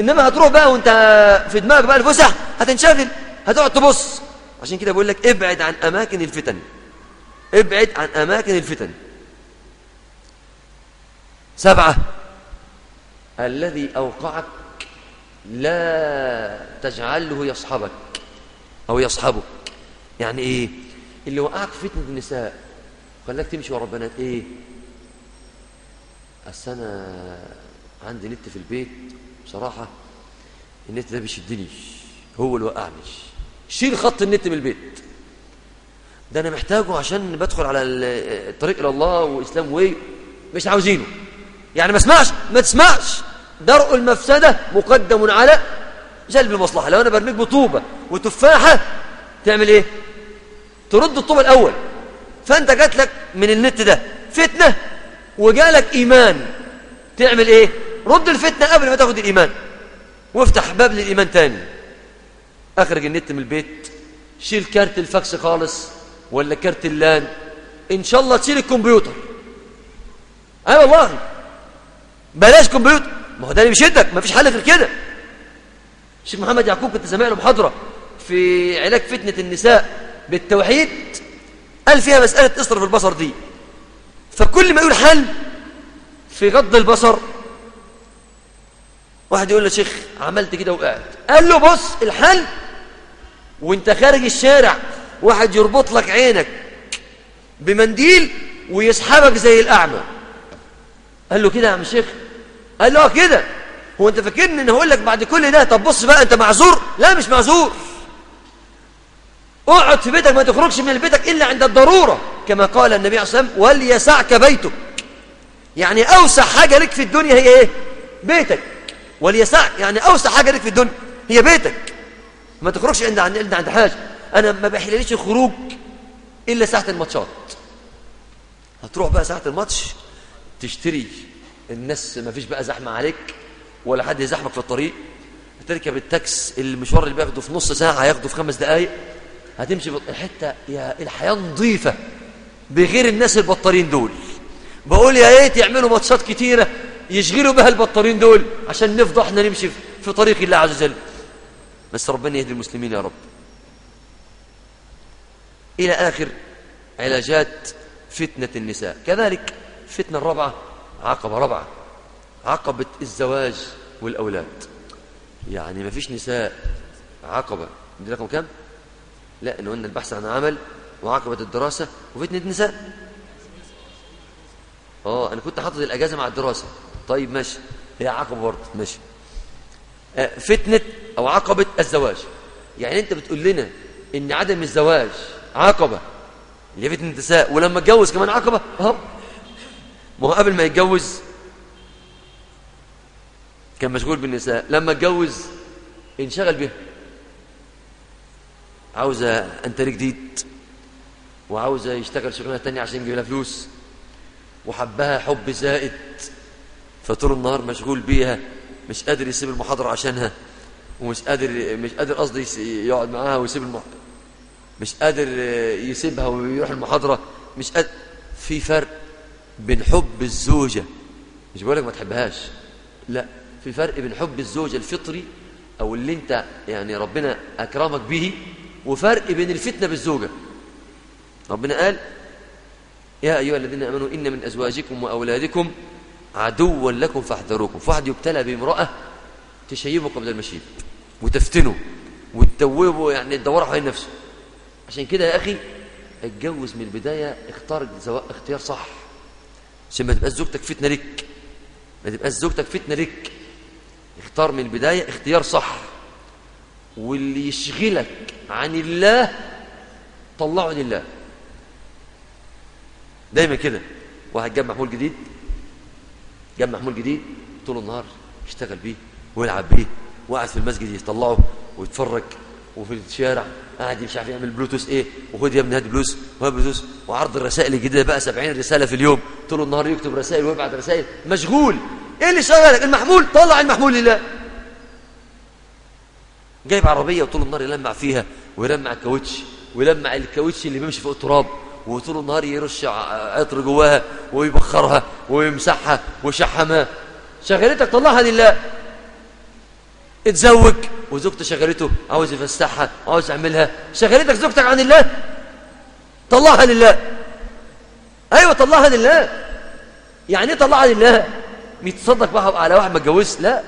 إنما هتروح بقى وأنت في دماغك بقى الفسح هتنشغل هتقعد تبص. عشان كده بقول لك ابعد عن أماكن الفتن. ابعد عن أماكن الفتن. سبعة. الذي أوقعك لا تجعله يصحبك أو يصحبك. يعني إيه؟ اللي وقعك في فتنة النساء خلاك تمشي ورا بنات إيه؟ أصل أنا عندي نت في البيت بصراحة النت ده بيشدني هو اللي وقعني. شيل خط النت من البيت. ده أنا محتاجه عشان بدخل على الطريق إلى الله واسلام واي مش عاوزينه. يعني ما اسمعش ما تسمعش. درء المفسدة مقدم على جلب المصلحة. لو أنا برميك بطوبه وتفاحة تعمل إيه؟ ترد الطوبة الأول. فأنت جات لك من النت ده فتنة وجالك إيمان. تعمل إيه؟ رد الفتنة قبل ما تاخد الإيمان. وافتح باب للإيمان تاني. أخرج النت من البيت. شيل كارت الفاكس خالص. ولا كارت ال LAN إن شاء الله تشيل الكمبيوتر. أيوة والله. بلاش كمبيوتر. ما هو ده اللي بيشدك. ما فيش حل غير كده. الشيخ محمد يعقوب كنت سامع له محاضرة في علاج فتنة النساء بالتوحيد. قال فيها مسألة اصرف البصر دي. فكل ما يقول حل في غض البصر واحد يقول له شيخ عملت كده وقعت. قال له بص الحل وانت خارج الشارع واحد يربط لك عينك بمنديل ويسحبك زي الأعمى. قال له كده يا عم الشيخ؟ قال له كده. هو أنت فاكرني إن هقول لك بعد كل ده طب بص بقى أنت معذور؟ لا مش معذور. اقعد في بيتك ما تخرجش من بيتك إلا عند الضرورة. كما قال النبي عليه الصلاه والسلام وليسعك بيتك. يعني أوسع حاجة لك في الدنيا هي إيه؟ بيتك. وليسعك يعني أوسع حاجة لك في الدنيا هي بيتك. ما تخرجش عند عند عند حاجة. أنا ما بحلليش الخروج إلا ساعة الماتشات. هتروح بقى ساعة الماتش تشتري الناس ما فيش بقى زحمة عليك ولا حد يزحمك في الطريق. هتركب التاكس المشوار اللي بياخده في نص ساعة هياخده في خمس دقائق هتمشي حتة يا الحياة نظيفة بغير الناس البطارين دول. بقول يا ريت يعملوا ماتشات كتيرة يشغلوا بها البطارين دول عشان نفضى إحنا نمشي في طريق الله عز وجل. بس ربنا يهدي المسلمين يا رب. إلى آخر علاجات فتنة النساء. كذلك فتنة الرابعة عقبة رابعة عقبة الزواج والأولاد. يعني ما فيش نساء عقبة دي رقم كم؟ لا إنه أن البحث عن عمل وعقبة الدراسة وفتنة النساء. آه أنا كنت حاطط الأجازة مع الدراسة. طيب ماشي. هي عقبة برضه. ماشي. آه فتنة أو عقبة الزواج. يعني أنت بتقول لنا إن عدم الزواج عقبة. اللي فتنة النساء ولما اتجوز كمان عقبة اهو ما هو قبل ما يتجوز كان مشغول بالنساء. لما اتجوز انشغل بها عاوزة أنتري جديد وعاوزة يشتغل شغلانة تانية عشان يجيب لها فلوس. وحبها حب زائد فطول النهار مشغول بيها. مش قادر يسيب المحاضرة عشانها ومش قادر مش قادر قصدي يقعد معاها ويسيب المحاضرة مش قادر يسيبها ويروح المحاضرة. مش قادر. في فرق بين حب الزوجة. مش بقول لك ما تحبهاش. لا في فرق بين حب الزوجة الفطري أو اللي أنت يعني ربنا أكرمك به وفرق بين الفتنة بالزوجة. ربنا قال يا أيها الذين آمنوا إن من أزواجكم وأولادكم عدوا لكم فاحذروكم. فواحد يبتلى بامرأة تشيبه قبل المشيب وتفتنه وتدوبه يعني تدوره حوالين نفسه. عشان كده يا أخي اتجوز من البداية اختار اختيار صح. عشان ما تبقاش زوجتك فتنة لك ما تبقاش زوجتك فتنة لك اختار من البداية اختيار صح. واللي يشغلك عن الله طلعه لله دايما كده. واحد جاب محمول جديد جاب محمول جديد طول النهار يشتغل بيه ويلعب بيه وقعد في المسجد يطلعه ويتفرج. وفي الشارع قاعد مش عارف يعمل بلوتوث إيه؟ وخد يا ابني هات بلوتوث وهات بلوتوث وعرض الرسائل الجديدة بقى 70 رسالة في اليوم. طول النهار يكتب رسائل ويبعت رسائل. مشغول. إيه اللي شغلك؟ المحمول. طلع المحمول لله. جايب عربية وطول النهار يلمع فيها ويلمع الكاوتش ويلمع الكاوتش اللي بيمشي فوق التراب وطول النهار يرش عطر جواها ويبخرها ويمسحها ويشحمها شغلتك طلعها لله. اتزوج. وزوجته شغلته عاوز يفسحها عاوز يعملها. شغلتك زوجتك عن الله؟ طلعها لله. أيوه طلعها لله. يعني إيه طلعها لله؟ يتصدق بقى على واحد ما اتجوزش؟ لا.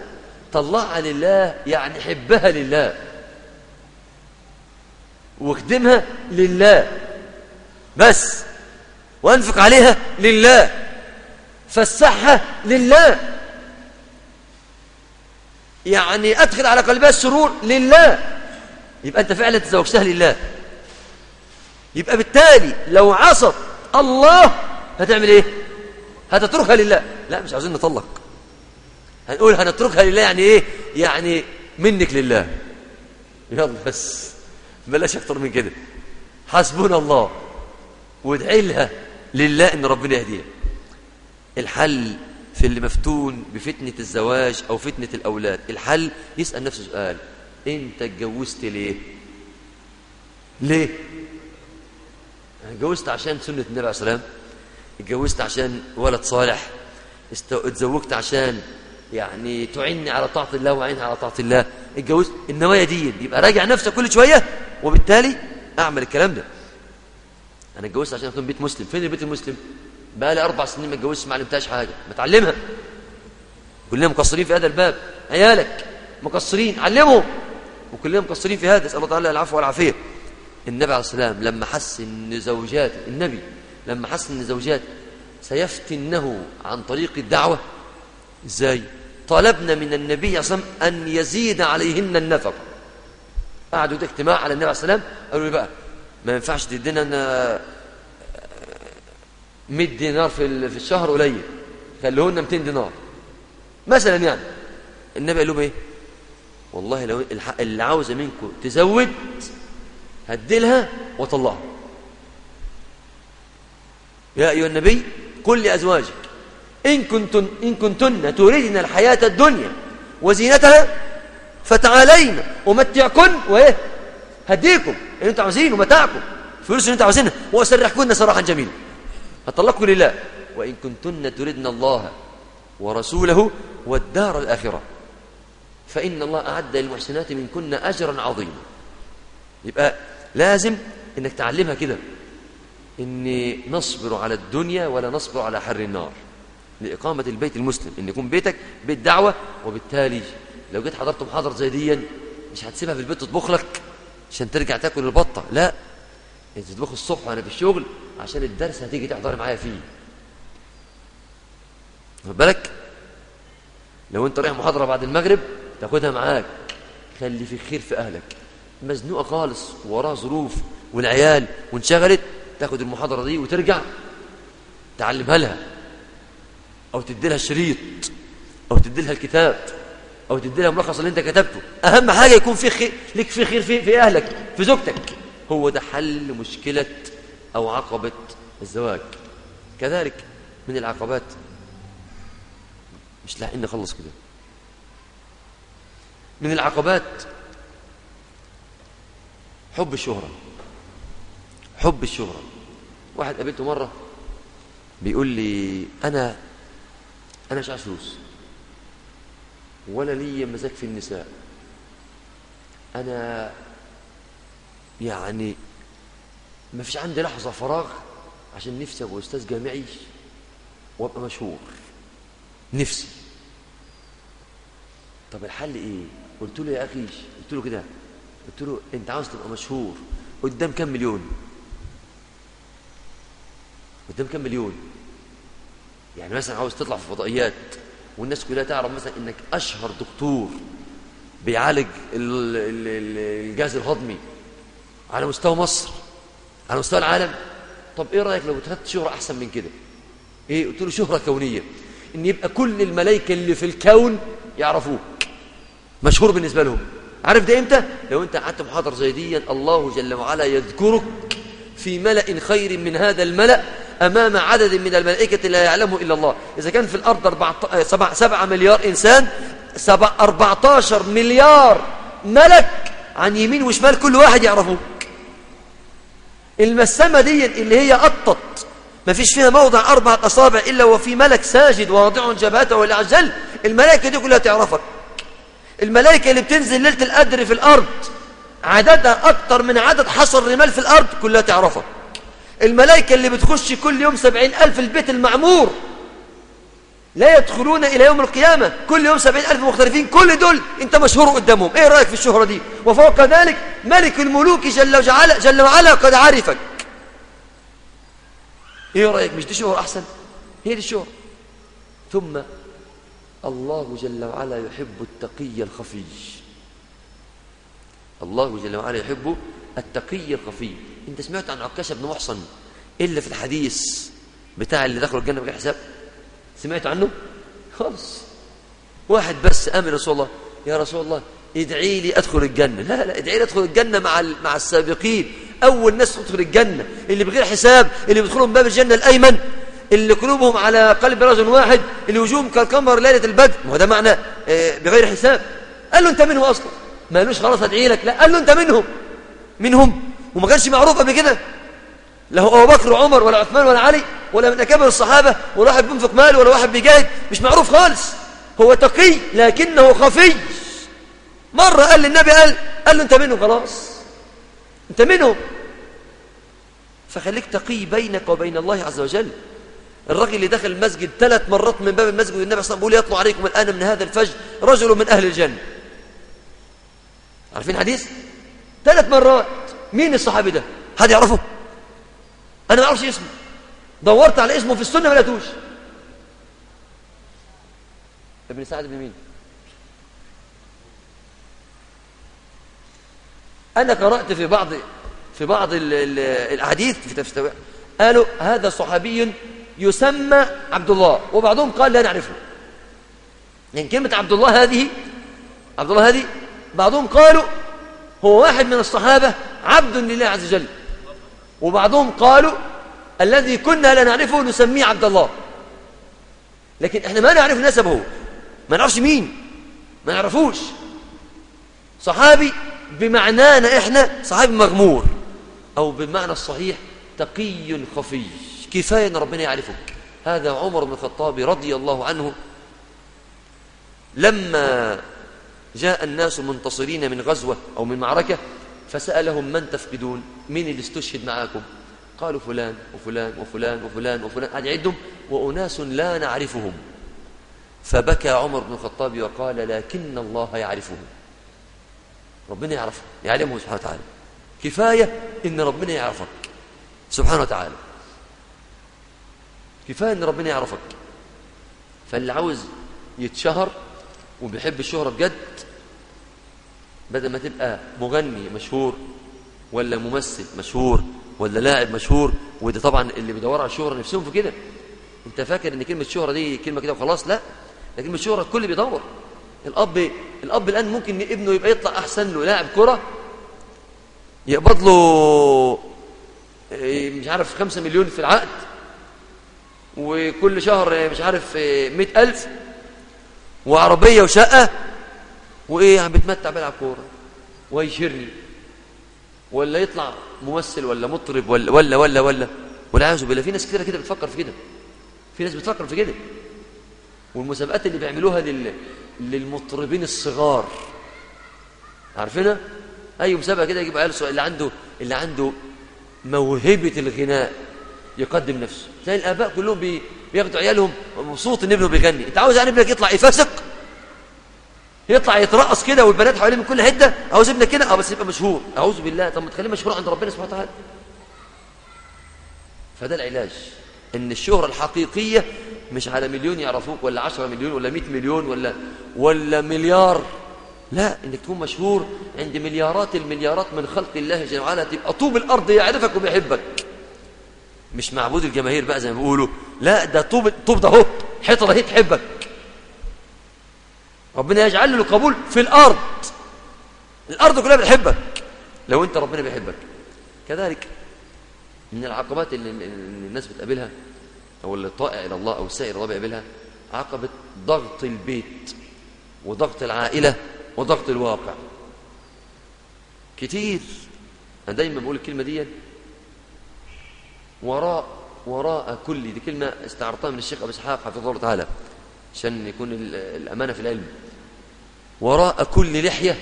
طلعها لله يعني حبها لله. واخدمها لله. بس وأنفق عليها لله. فسحها لله. يعني أدخل على قلبها السرور لله. يبقى أنت فعلا تزوجتها لله. يبقى بالتالي لو عصت الله هتعمل إيه؟ هتتركها لله. لا مش عاوزين نطلق. هنقول هنتركها لله يعني إيه؟ يعني منك لله. يلا بس بلاش أكتر من كده. حسبنا الله. وادعي لها لله إن ربنا يهديها. الحل في اللي مفتون بفتنة الزواج أو فتنة الأولاد. الحل يسأل نفسه سؤال أنت اتجوزت ليه؟ ليه؟ اتجوزت عشان سنة النبي عليه السلام اتجوزت عشان ولد صالح اتزوجت عشان يعني تعني على طاعة الله وعينها على طاعة الله. اتجوزت النوايا دي يبقى راجع نفسك كل شوية وبالتالي أعمل الكلام ده. أنا اتجوزت عشان أكون بيت مسلم. فين البيت المسلم؟ بقى لي أربع سنين ما اتجوزتش ما علمتهاش حاجة. ما تعلمها كلنا مقصرين في هذا الباب. عيالك مقصرين. علمهم. وكلنا مقصرين في هذا. اسأل الله تعالى العفو والعافية. النبي عليه السلام لما حس إن زوجات النبي لما حس إن زوجات سيفتنه عن طريق الدعوة. إزاي؟ طلبنا من النبي عليه الصلاة والسلام أن يزيد عليهن النفقة. قعدوا اجتماع على النبي عليه السلام قالوا لي بقى ما ينفعش تدينا 100 دينار في في الشهر قليل. خلوهن 200 دينار. مثلا يعني. النبي قال لهم إيه؟ والله لو اللي عاوزة منكم تزود هديلها وطلعها. يا أيها النبي قل لأزواجك إن كنتن إن كنتن تريدن الحياة الدنيا وزينتها فتعالين أمتعكن وإيه؟ هديكم. اللي أنتوا عاوزينه ومتاعكم فلوس اللي أنتوا عاوزينها وأسرحكن سراحا جميلا. هطلقكم لله وإن كنتن تردن الله ورسوله والدار الآخرة. فإن الله أعد للمحسنات منكن أجرا عظيما. يبقى لازم إنك تعلمها كده. ان نصبر على الدنيا ولا نصبر على حر النار. لإقامة البيت المسلم. إن يكون بيتك بيت دعوة وبالتالي لو جيت حضرت محاضرة زي دي مش هتسيبها في البيت تطبخ لك عشان ترجع تاكل البطة. لا. انت تطبخ الصبح وأنا في الشغل عشان الدرس هتيجي تحضر معايا فيه. خد بالك؟ لو انت رايح محاضرة بعد المغرب تاخدها معاك. خلي في خير في أهلك. مزنوقة خالص وراها ظروف والعيال وانشغلت تاخد المحاضرة دي وترجع. تعلمها لها. أو تدي لها الشريط أو تدي لها الكتاب أو تدي لها ملخص اللي أنت كتبته. أهم حاجة يكون في خير لك في خير في, في أهلك في زوجتك. هو ده حل مشكلة أو عقبة الزواج. كذلك من العقبات. مش لاحقين نخلص كده. من العقبات حب الشهرة. حب الشهرة. واحد قابلته مرة بيقول لي أنا أنا مش عايز فلوس. ولا لي مزاج في النساء. أنا يعني ما فيش عندي لحظة فراغ عشان نفسي أبقى أستاذ جامعي وأبقى مشهور. نفسي. طب الحل إيه؟ قلت له يا أخي قلت له كده قلت له أنت عاوز تبقى مشهور قدام كم مليون؟ قدام كم مليون؟ يعني مثلا عاوز تطلع في فضائيات والناس كلها تعرف مثلا إنك أشهر دكتور بيعالج ال- ال- ال- الجهاز الهضمي على مستوى مصر. على مستوى العالم طب إيه رأيك لو اتخذت شهرة أحسن من كده؟ إيه قلت له شهرة كونية إن يبقى كل الملائكه اللي في الكون يعرفوك. مشهور بالنسبة لهم. عارف ده إمتى؟ لو أنت قعدت محاضرة زي دي الله جل وعلا يذكرك في ملأ خير من هذا الملأ أمام عدد من الملائكة لا يعلمه إلا الله. إذا كان في الأرض أربعة سبع, سبعة مليار إنسان سبع أربعتاشر مليار ملك عن يمين وشمال كل واحد يعرفوك المسامة دي اللي هي قطت ما فيش فيها موضع أربعة أصابع إلا وفي ملك ساجد واضع جبهته إلى عجل الملائكة دي كلها تعرفك. الملائكة اللي بتنزل ليلة القدر في الأرض عددها أكتر من عدد حصر الرمال في الأرض كلها تعرفك. الملائكة اللي بتخش كل يوم سبعين ألف البيت المعمور لا يدخلون إلى يوم القيامة. كل يوم سبعين ألف مختلفين. كل دول أنت مشهور قدامهم. إيه رأيك في الشهرة دي؟ وفوق ذلك ملك الملوك جل وعلا, جل وعلا قد عرفك. إيه رأيك؟ مش دي شهرة أحسن؟ هي دي الشهرة ثم الله جل وعلا يحب التقي الخفي. الله جل وعلا يحب التقي الخفي. أنت سمعت عن عكاشة بن محصن؟ إلا في الحديث بتاع اللي دخلوا الجنة بغير حساب؟ سمعت عنه؟ خالص. واحد بس آمن رسول الله. يا رسول الله ادعي لي أدخل الجنة. لا لا ادعي لي أدخل الجنة مع مع السابقين. أول ناس تدخل الجنة. اللي بغير حساب اللي بيدخلوا من باب الجنة الأيمن. اللي قلوبهم على قلب رجل واحد اللي وجوههم كالقمر ليلة البدر. ده معنى آه، بغير حساب. قال له أنت منهم أصلا. ما قالوش خلاص ادعي لك. لا قال له أنت منهم. منهم؟ وما كانش معروف قبل كده. لا هو أبو بكر وعمر ولا عثمان ولا علي ولا من أكابر الصحابة ولا واحد بينفق مال ولا واحد بيجاهد مش معروف خالص. هو تقي لكنه خفي. مرة قال للنبي قال قال له أنت منهم؟ خلاص. أنت منهم. فخليك تقي بينك وبين الله عز وجل. الراجل اللي دخل المسجد ثلاث مرات من باب المسجد والنبي صلى الله عليه وسلم بيقول يطلع عليكم الآن من هذا الفجر رجل من أهل الجنة. عارفين حديث؟ ثلاث مرات. مين الصحابي ده؟ حد يعرفه؟ أنا ما أعرفش اسمه. دورت على اسمه في السنة ما لقيتوش ابن سعد بن مين؟ أنا قرأت في بعض في بعض ال ال الأحاديث في تفسير قالوا هذا صحابي يسمى عبد الله. وبعضهم قال لا نعرفه. يعني كلمة عبد الله هذه عبد الله هذه بعضهم قالوا هو واحد من الصحابة عبد لله عز وجل. وبعضهم قالوا الذي كنا لا نعرفه نسميه عبد الله. لكن إحنا ما نعرف نسبه ما نعرفش مين ما نعرفوش. صحابي بمعنانا إحنا صحابي مغمور أو بالمعنى الصحيح تقي خفي كفاية إن ربنا يعرفك. هذا عمر بن الخطاب رضي الله عنه لما جاء الناس منتصرين من غزوة أو من معركة فسألهم من تفقدون؟ مين اللي استشهد معاكم؟ قالوا فلان وفلان وفلان وفلان وفلان. قاعد يعدهم وأناس لا نعرفهم. فبكى عمر بن الخطاب وقال لكن الله يعرفه ربنا يعرفه يعلمه سبحانه وتعالى. كفاية إن ربنا يعرفك سبحانه وتعالى. كفاية إن ربنا يعرفك. فاللي عاوز يتشهر وبيحب الشهرة بجد بدل ما تبقى مغني مشهور ولا ممثل مشهور ولا لاعب مشهور وده طبعا اللي بيدوروا على الشهرة نفسهم في كده. أنت فاكر إن كلمة شهرة دي كلمة كده وخلاص؟ لا. ده كلمة شهرة الكل بيدور. الأب الأب الآن ممكن ابنه يبقى يطلع أحسن له لاعب كرة يقبض له مش عارف خمسة مليون في العقد وكل شهر مش عارف مئة ألف وعربية وإيه عم بتمتع بيلعب كورة. ويشرني ولا يطلع ممثل ولا مطرب ولا ولا ولا ولا. والعياذ بالله في ناس كتير كده بتفكر في كده. في ناس بتفكر في كده. والمسابقات اللي بيعملوها لل... للمطربين الصغار. عارفينها؟ أي مسابقة كده يجيب عيال اللي عنده اللي عنده موهبة الغناء يقدم نفسه. تلاقي الآباء كلهم بي... بياخدوا عيالهم مبسوط ان ابنه بيغني أنت عاوز يعني ابنك يطلع يفسق؟ يطلع يترقص كده والبنات حواليه من كل حتة. عاوز ابنك كده. آه بس يبقى مشهور. أعوذ بالله. طب ما تخليه مشهور عند ربنا سبحانه وتعالى. فده العلاج. إن الشهرة الحقيقية مش على مليون يعرفوك ولا عشرة مليون ولا مئة مليون ولا ولا مليار. لا إنك تكون مشهور عند مليارات المليارات من خلق الله جل وعلا. تبقى طوب الأرض يعرفك وبيحبك. مش معبود الجماهير بقى زي ما بيقولوا. لا ده طوب طوب ده اهو حيطة ده تحبك. ربنا يجعل له القبول في الأرض. الأرض كلها بتحبك. لو أنت ربنا بيحبك. كذلك من العقبات اللي, الناس بتقابلها أو اللي الطائع إلى الله أو السائر الله بيقابلها عقبة ضغط البيت وضغط العائلة وضغط الواقع. كتير. أنا دايما بقول الكلمة دي وراء وراء كل دي. كلمة استعرضتها من الشيخ أبو إسحاق حفظه الله تعالى. عشان يكون الأمانة في العلم. وراء كل لحية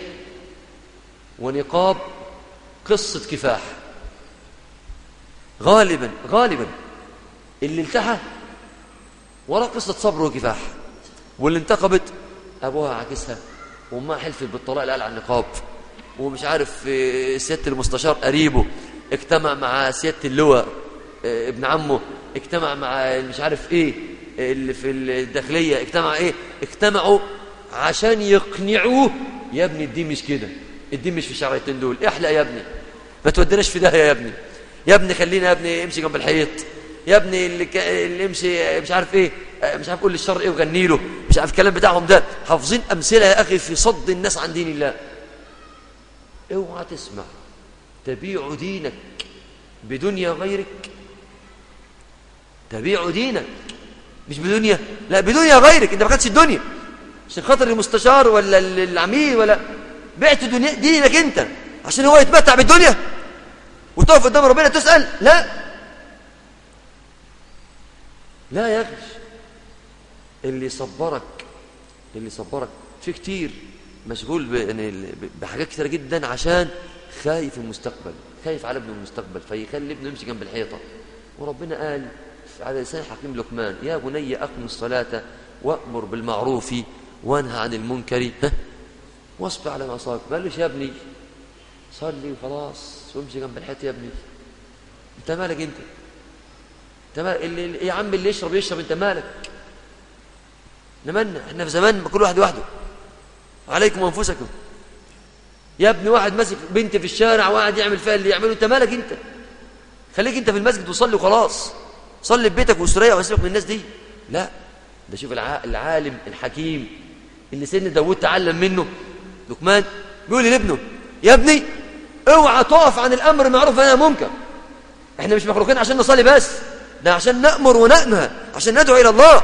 ونقاب قصة كفاح. غالبا غالبا اللي التحى ورا قصة صبر وكفاح. واللي انتقبت أبوها عاكسها وأمها حلفت بالطلاق اللي قال على النقاب. ومش عارف سيادة المستشار قريبه اجتمع مع سيادة اللواء ابن عمه اجتمع مع مش عارف إيه اللي في الداخلية اجتمع إيه اجتمعوا عشان يقنعوه. يا ابني الدين مش كده الدين مش في الشرعيتين دول. احلق يا ابني. ما تودناش في داهية يا ابني. يا ابني خلينا يا ابني امشي جنب الحيط. يا ابني اللي, ك... اللي امشي مش عارف إيه مش عارف قول للشر إيه وغني له. مش عارف الكلام بتاعهم ده. حافظين أمثلة يا أخي في صد الناس عن دين الله. اوعى تسمع. تبيع دينك بدنيا غيرك. تبيع دينك مش بدنيا. لا بدنيا غيرك. انت ما خدتش الدنيا. عشان خاطر المستشار ولا العميل ولا بعت دينك انت عشان هو يتمتع بالدنيا. وتقف قدام ربنا تسأل لا. لا يا أخي. اللي صبرك اللي صبرك في كتير مشغول يعني بحاجات كتيرة جدا عشان خايف المستقبل خايف على ابنه المستقبل فيخلي ابنه يمشي جنب الحيطة. وربنا قال على لسان حكيم لقمان يا بني أقم الصلاة وأمر بالمعروف وانهى عن المنكر. واصبر على ما أصابك ما قالوش يا ابني؟ صلي وخلاص وامشي جنب الحيط يا ابني. انت مالك انت؟ انت مالك اللي يا عم اللي يشرب يشرب انت مالك؟ نمنا إحنا في زمان ما كل واحد لوحده عليكم أنفسكم. يا ابني واحد ماسك بنت في الشارع وقاعد يعمل فيها اللي يعمله انت مالك انت؟ خليك انت في المسجد وصلي وخلاص. صلي في بيتك واستريح وسيبك من الناس دي. لا ده شوف الع... العالم الحكيم. اللي سيدنا داوود تعلم منه. لقمان بيقول لابنه يا ابني اوعى تقف عن الأمر المعروف والنهي عن المنكر. إحنا مش مخلوقين عشان نصلي بس ده عشان نأمر وننهى عشان ندعو إلى الله.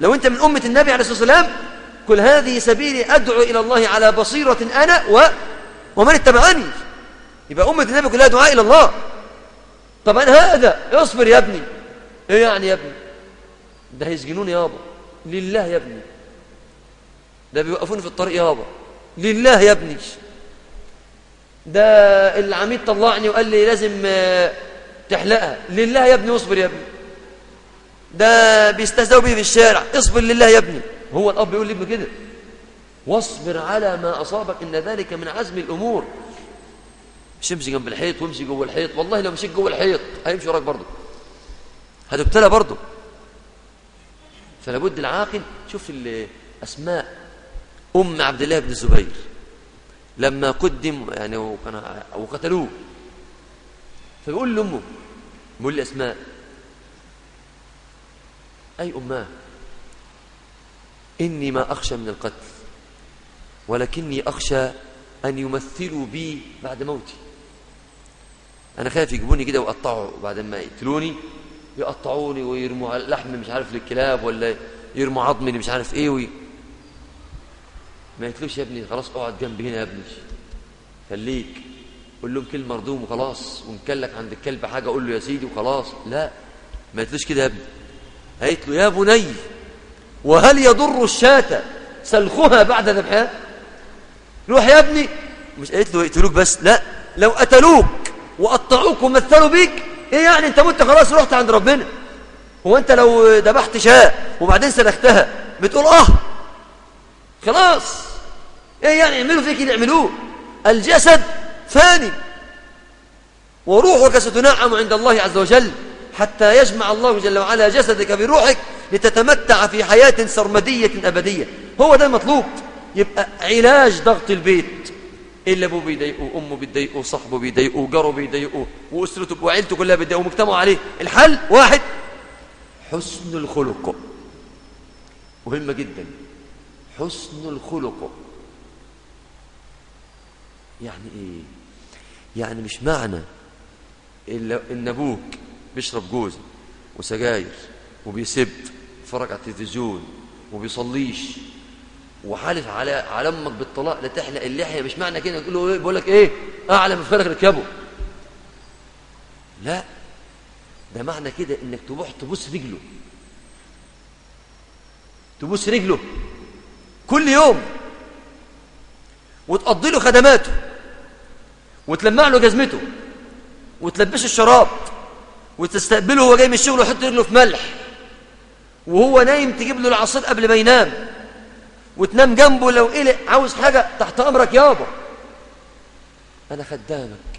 لو أنت من أمة النبي عليه الصلاة والسلام كل هذه سبيلي أدعو إلى الله على بصيرة أنا و... ومن اتبعني. يبقى أمة النبي كلها دعاء إلى الله. طبعا هذا اصبر يا ابني. إيه يعني يا ابني؟ ده هيسجنوني يابا. لله يا ابني. ده بيوقفوني في الطريق يابا. لله يا ابني. ده العميد طلعني وقال لي لازم آه، تحلقها. لله يا ابني اصبر يا ابني. ده بيستهزئوا بيه في الشارع. اصبر لله يا ابني. هو الأب بيقول لابنه كده. واصبر على ما أصابك إن ذلك من عزم الأمور. مش امشي جنب الحيط وامشي جوه الحيط. والله لو مشيت جوه الحيط هيمشي وراك برضه. هتبتلى برضه. فلا بد العاقل شوف ال- أم عبد الله بن الزبير لما قدم يعني وقتلوه فبيقول لأمه بيقول لي اسماء أي اماه إني ما أخشى من القتل ولكني أخشى أن يمثلوا بي بعد موتي. أنا خايف يجيبوني كده ويقطعوا بعد ما يقتلوني يقطعوني ويرموا لحم مش عارف للكلاب ولا يرموا عظمي مش عارف إيه وي... ما يقتلوش يا ابني خلاص اقعد جنبي هنا يا ابني. خليك قول لهم كلمة مردوم وخلاص ومكلك عند الكلب حاجة قول له يا سيدي وخلاص. لا ما يقتلوش كده يا ابني. قالت له يا بني وهل يضر الشاة سلخها بعد ذبحها؟ روح يا ابني. مش قالت له يقتلوك بس لا لو قتلوك وقطعوك ومثلوا بيك إيه يعني انت مت خلاص رحت عند ربنا؟ هو انت لو ذبحت شاة وبعدين سلختها بتقول آه خلاص. إيه يعني يعملوا فيك اللي يعملوه؟ الجسد فاني. وروحك ستنعم عند الله عز وجل حتى يجمع الله جل وعلا جسدك بروحك لتتمتع في حياة سرمدية أبدية. هو ده المطلوب. يبقى علاج ضغط البيت. اللي ابوه بيضايقه وامه بتضايقه وصاحبه بيضايقه وجاره بيضايقه وأسرته وعيلته كلها بتضايقه ومجتمعه عليه. الحل واحد حسن الخلق. مهمة جدا. حسن الخلق. يعني إيه؟ يعني مش معنى إن أبوك بيشرب جوز وسجاير وبيسب يتفرج على التلفزيون وبيصليش وحالف على على أمك بالطلاق لا تحلق اللحية مش معنى كده؟ يقول له إيه؟ بقول لك إيه؟ أعلى من فرق ركبه. لا. ده معنى كده إنك تروح تبوس رجله. تبوس رجله. كل يوم وتقضي له خدماته وتلمع له جزمته وتلبسه الشراب وتستقبله وهو جاي من الشغل ويحط رجله في ملح وهو نايم تجيب له العصير قبل ما ينام وتنام جنبه لو قلق عاوز حاجة تحت أمرك يابا. أنا خدامك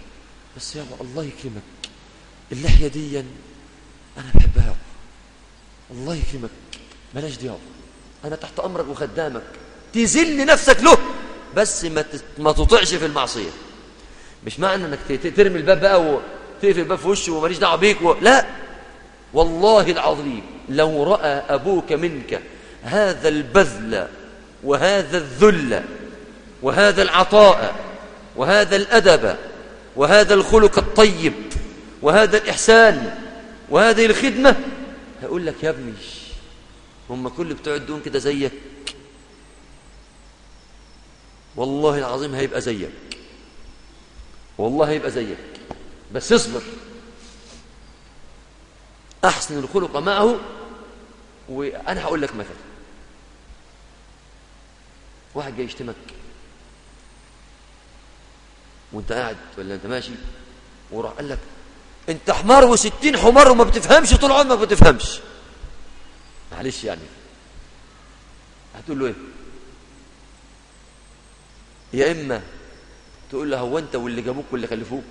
بس يابا الله يكرمك. اللحية دي أنا بحبها. يابا الله يكرمك. بلاش دي يابا. أنا تحت أمرك وخدامك. تذل نفسك له بس ما ما تطيعش في المعصية. مش معنى ت- ترمي الباب بقى وتقفل الباب في وشه وماليش دعوة بيك و... لا. والله العظيم لو رأى أبوك منك هذا البذل وهذا الذل وهذا العطاء وهذا الأدب وهذا الخلق الطيب وهذا الإحسان وهذه الخدمة هيقول لك يا ابني هم كل بتوع الدون كده زيك. والله العظيم هيبقى زيك. والله هيبقى زيك. بس اصبر. أحسن الخلق معه وأنا هقول لك مثل. واحد جاي يشتمك. وأنت قاعد ولا أنت ماشي؟ وراح قال لك أنت حمار وستين حمار وما بتفهمش طول عمرك ما بتفهمش. معلش يعني. هتقول له إيه؟ يا إما تقول له هو أنت واللي جابوك واللي خلفوك؟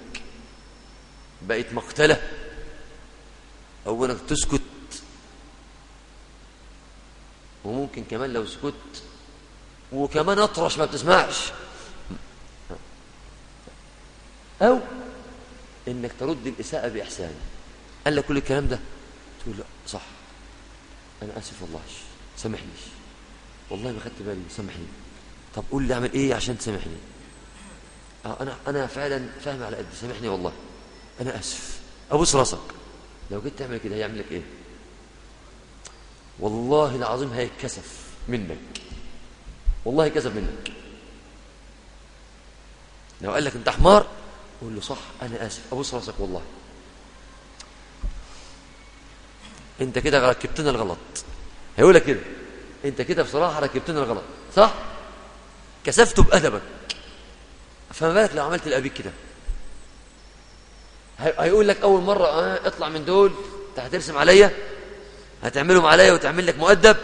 بقت مقتلة. أو إنك تسكت. وممكن كمان لو سكت. وكمان أطرش ما بتسمعش. أو إنك ترد الإساءة بإحسان. قال لك كل الكلام ده؟ تقول لا صح. أنا آسف والله. سامحني. والله ما خدت بالي. سامحني. طب قول لي أعمل إيه عشان تسامحني؟ آه أنا أنا فعلا فاهم على قد سامحني والله. أنا آسف. أبوس راسك. لو جيت تعمل كده هيعمل لك إيه؟ والله العظيم هيتكسف منك. والله كسف منك. لو قال لك أنت حمار قول له صح أنا آسف. أبوس راسك والله. انت كده ركبتنا الغلط. هيقول لك كده انت كده بصراحة ركبتنا الغلط. صح؟ كسفته بأدبك. فما بالك لو عملت لابيك كده؟ هيقول لك أول مرة آه اطلع من دول انت هترسم عليا؟ هتعملهم عليا وتعمل لك مؤدب؟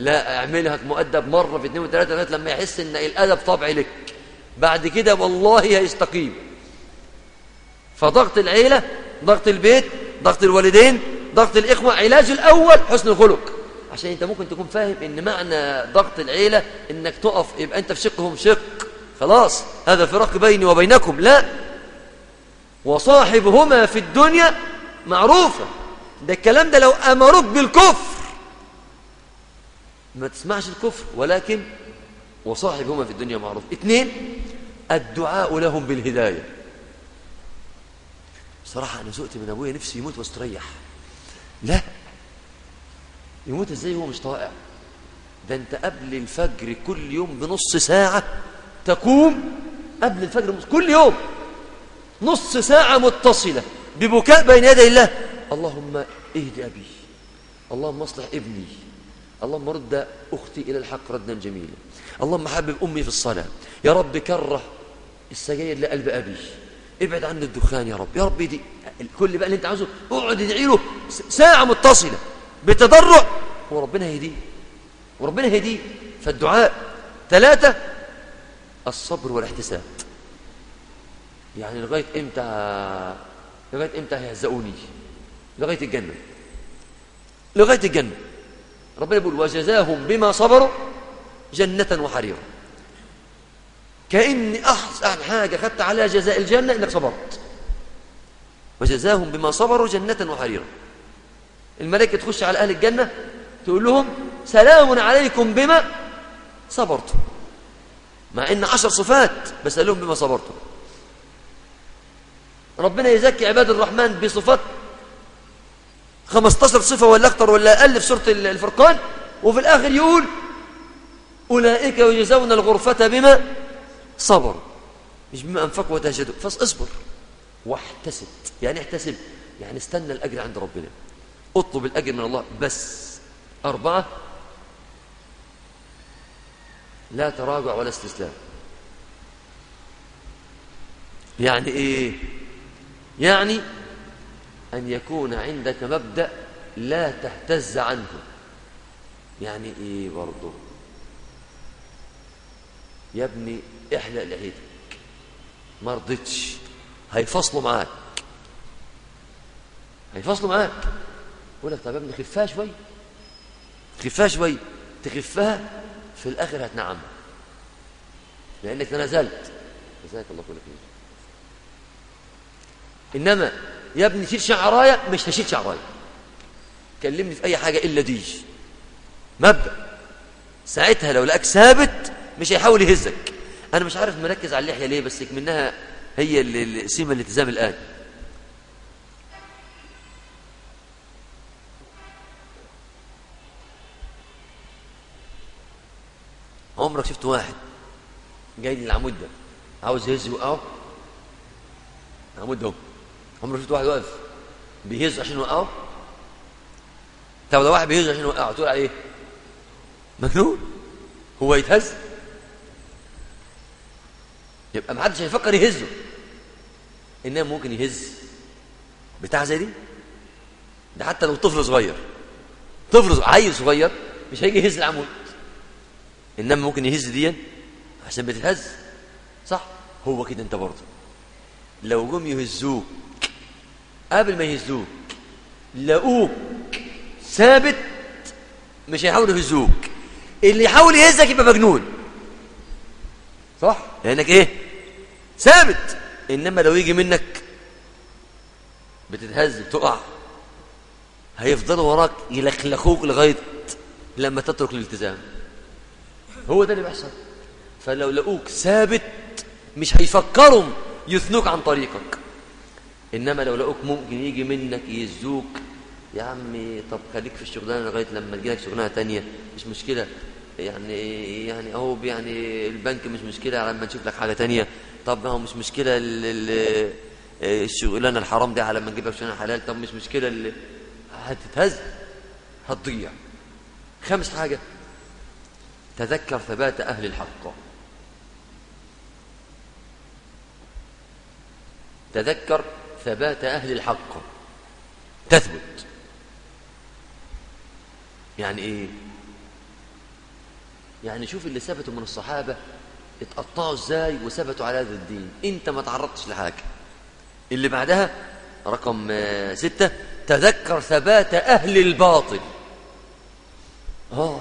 لا اعملها مؤدب مرة في اثنين وثلاثه لغاية لما يحس إن الأدب طبعي لك. بعد كده والله هيستقيم. فضغط العيلة ضغط البيت ضغط الوالدين ضغط الإخوة علاج الأول حسن الخلق. عشان أنت ممكن تكون فاهم إن معنى ضغط العيلة إنك تقف يبقى أنت في شقهم شق. خلاص هذا فراق بيني وبينكم. لا. وصاحبهما في الدنيا معروفة. ده الكلام ده لو أمروك بالكفر. ما تسمعش الكفر ولكن وصاحبهما في الدنيا معروف. اثنين الدعاء لهم بالهداية. صراحة أنا سئت من أبويا نفسي يموت واستريح. لا. يموت إزاي هو مش طائع؟ ده انت قبل الفجر كل يوم بنص ساعة تقوم قبل الفجر كل يوم نص ساعة متصلة ببكاء بين يدي الله. اللهم اهد أبي اللهم اصلح ابني اللهم رد أختي إلى الحق ردا جميلا. اللهم حبب أمي في الصلاة. يا رب كره السجاير لقلب أبي. ابعد عني الدخان يا رب. يا رب دي كل بقى اللي انت عاوزه. اقعد ادعي له ساعة متصلة بتضرع. وربنا يهديه. وربنا يهديه. فالدعاء ثلاثة الصبر والاحتساب. يعني لغاية إمتى لغاية إمتى هيهزقوني؟ لغاية الجنة. لغاية الجنة. ربنا يقول وجزاهم بما صبروا جنة وحريرا. كأن أحسن حاجة خدت عليها جزاء الجنة إنك صبرت. وجزاهم بما صبروا جنة وحريرا. الملائكة تخش على أهل الجنة تقول لهم سلام عليكم بما صبرتم. مع إن عشر صفات بس قال لهم بما صبرتم. ربنا يزكي عباد الرحمن بصفات 15 صفة ولا أكتر ولا أقل في سورة الفرقان وفي الآخر يقول أولئك يجزون الغرفة بما صبروا. مش بما أنفقوا وتهجدوا فاصبر. واحتسب. يعني احتسب. يعني استنى الأجر عند ربنا. اطلب الأجر من الله بس. أربعة. لا تراجع ولا استسلام. يعني إيه؟ يعني أن يكون عندك مبدأ لا تهتز عنه. يعني إيه برضه؟ يا ابني احلق لحيتك ما رضيتش. هيفصلوا معاك. هيفصلوا معاك. يقول لك طب يا ابني خفها شوي. خفها شوي. تخفها في الآخر هتنعم. لأنك تنازلت جزاك الله كل خير. إنما يا ابني شيل شعراية مش هشيل شعراية كلمني في أي حاجة إلا دي مبدأ. ساعتها لو لقاك ثابت مش هيحاول يهزك. أنا مش عارف مركز على اللحية ليه بس منها هي اللي سيما الالتزام الآن. عمرك شفت واحد جاي للعمود ده عاوز يهز يوقعه عمود ده عمرك شفت واحد واقف بيهز عشان يوقعه؟ طب لو واحد بيهز عشان يوقعه تقول عليه مجنون؟ هو يتهز؟ يبقى ما حدش هيفكر يهزه. انما ممكن يهز. بتاع زي دي؟ ده حتى لو طفل صغير. طفل عيل صغير مش هيجي يهز العمود. إنما ممكن يهز دي عشان بتتهز. صح؟ هو كده أنت برضه. لو جم يهزوك قبل ما يهزوك لقوك ثابت مش هيحاولوا يهزوك. اللي يحاول يهزك يبقى مجنون. صح؟ لأنك إيه؟ ثابت. إنما لو يجي منك بتتهز بتقع هيفضلوا وراك يلخلخوك لغاية لما تترك الالتزام. هو ده اللي بيحصل. فلو لقوك ثابت مش هيفكروا يثنوك عن طريقك. إنما لو لقوك ممكن يجي منك يهزوك يا عمي طب خليك في الشغلانة لغاية لما تجيلك شغلانة تانية مش مشكلة. يعني يعني أهو يعني البنك مش مشكلة على ما نشوف لك حاجة تانية. طب ما هو مش مشكلة ال- ال- الشغلانه الحرام دي على ما نجيب لك شغلانه حلال. طب مش مشكلة ال- هتتهز هتضيع. خامس حاجة تذكر ثبات أهل الحق. تذكر ثبات أهل الحق. تثبت. يعني إيه؟ يعني شوف اللي ثبتوا من الصحابة اتقطعوا إزاي وثبتوا على هذا الدين. انت ما تعرضتش لحاجة. اللي بعدها رقم آه، ستة تذكر ثبات أهل الباطل. آه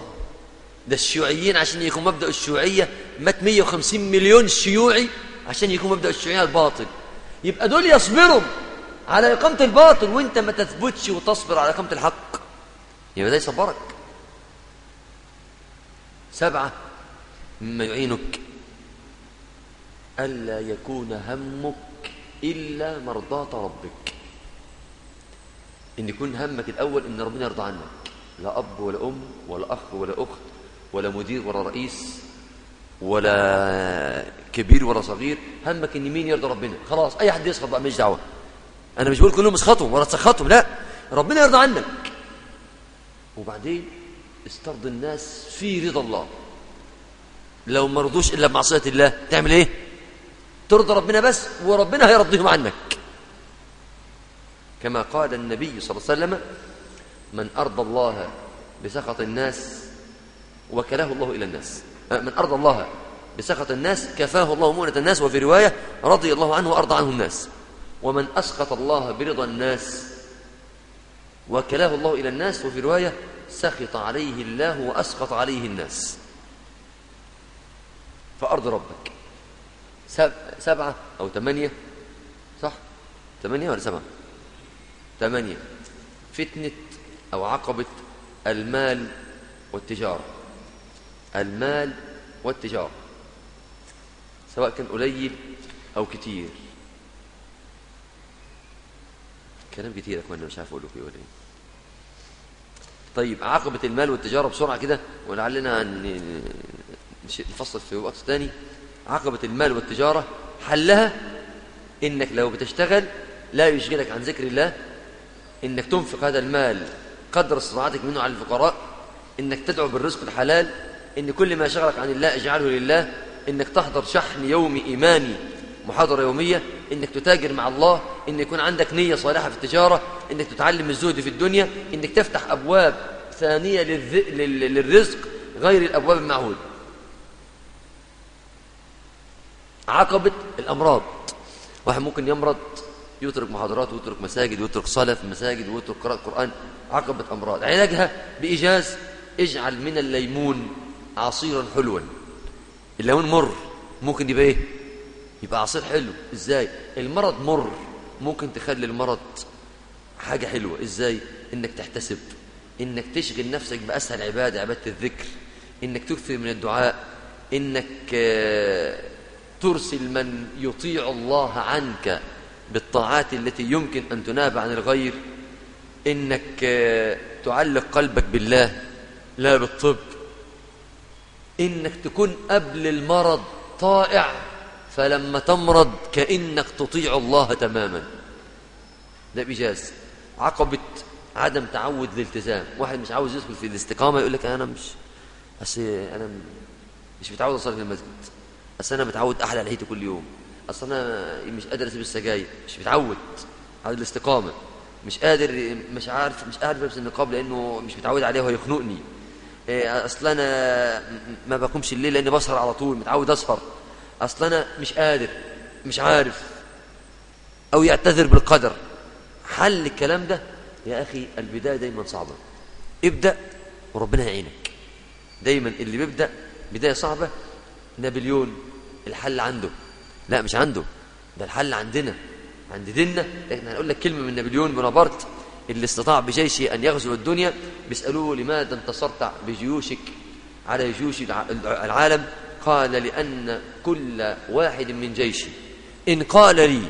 ده الشيوعيين عشان يكون مبدأ الشيوعية مات 150 مليون شيوعي عشان يكون مبدأ الشيوعية الباطل. يبقى دول يصبروا على إقامة الباطل وانت ما تثبتش وتصبر على إقامة الحق. يبقى ده يصبرك. سبعة مما يعينك. ألا يكون همك إلا مرضاة ربك. إن يكون همك الأول إن ربنا يرضى عنك. لا أب ولا أم ولا أخ ولا أخت ولا مدير ولا رئيس ولا كبير ولا صغير. همك إن مين يرضى ربنا؟ خلاص أي حد يسخط بقى مش دعوة. أنا مش بقول كلهم اسخطهم ولا تسخطهم لا. ربنا يرضى عنك. وبعدين استرضي الناس في رضا الله. لو ما رضوش إلا بمعصية الله تعمل إيه؟ ترضى ربنا بس وربنا هيرضيهم عنك. كما قال النبي صلى الله عليه وسلم من أرضى الله بسخط الناس وكله الله إلى الناس. آه، من أرضى الله بسخط الناس كفاه الله مؤنة الناس وفي رواية رضي الله عنه وأرضى عنه الناس. ومن أسخط الله برضا الناس وكلاه الله إلى الناس وفي رواية سخط عليه الله وأسخط عليه الناس. فأرض ربك. سبعة أو ثمانية صح؟ ثمانية ولا سبعة؟ ثمانية فتنة أو عقبة المال والتجارة. المال والتجارة. سواء كان قليل أو كتير. كلام كتير اخوانا مش عارف أقوله فيه ولا إيه. طيب عقبة المال والتجارة بسرعة كده ولعلنا نفصل في وقت تاني. عقبة المال والتجارة حلها إنك لو بتشتغل لا يشغلك عن ذكر الله إنك تنفق هذا المال قدر استطاعتك منه على الفقراء إنك تدعو بالرزق الحلال إن كل ما شغلك عن الله اجعله لله إنك تحضر شحن يومي إيماني محاضرة يومية إنك تتاجر مع الله إن يكون عندك نية صالحة في التجارة إنك تتعلم الزهد في الدنيا إنك تفتح أبواب ثانية. للرزق غير الأبواب المعهودة عقبة الأمراض. واحد ممكن يمرض يترك محاضرات ويترك مساجد ويترك صلاة في المساجد ويترك قراءة قرآن عقبة أمراض. علاجها بإيجاز اجعل من الليمون عصيرا حلوا. الليمون مر ممكن يبقى إيه؟ يبقى عصير حلو. إزاي؟ المرض مر ممكن تخلي المرض حاجة حلوة. إزاي؟ إنك تحتسب إنك تشغل نفسك بأسهل عبادة عبادة الذكر إنك تكثر من الدعاء إنك آه، ترسل من يطيع الله عنك بالطاعات التي يمكن أن تناب عن الغير إنك آه، تعلق قلبك بالله لا بالطب. إنك تكون قبل المرض طائع فلما تمرض كأنك تطيع الله تماما. ده بإجاز عقبة عدم تعود الالتزام واحد مش عاوز يدخل في الاستقامة يقول لك أنا مش أنا مش متعود أصلي في المسجد. أصل أنا متعود أحلى على كل يوم. أصل أنا مش قادر أسيب السجاير مش متعود على الاستقامة. مش قادر مش عارف مش قادر ألبس النقاب لأنه مش متعود عليه وهيخنقني إيه، أصل أنا م- ما بقومش الليل لأني بسهر على طول متعود أسهر. أصل أنا مش قادر مش عارف. أو يعتذر بالقدر. حل الكلام ده؟ يا أخي البداية دايما صعبة. ابدأ وربنا يعينك. دايما اللي بيبدأ بداية صعبة نابليون الحل عنده. لا مش عنده ده الحل عندنا عند ديننا. لكن هنقول لك كلمة من نابليون بونابرت اللي استطاع بجيشه أن يغزو الدنيا بيسألوه لماذا انتصرت بجيوشك على جيوش العالم؟ قال لأن كل واحد من جيشي. إن قال لي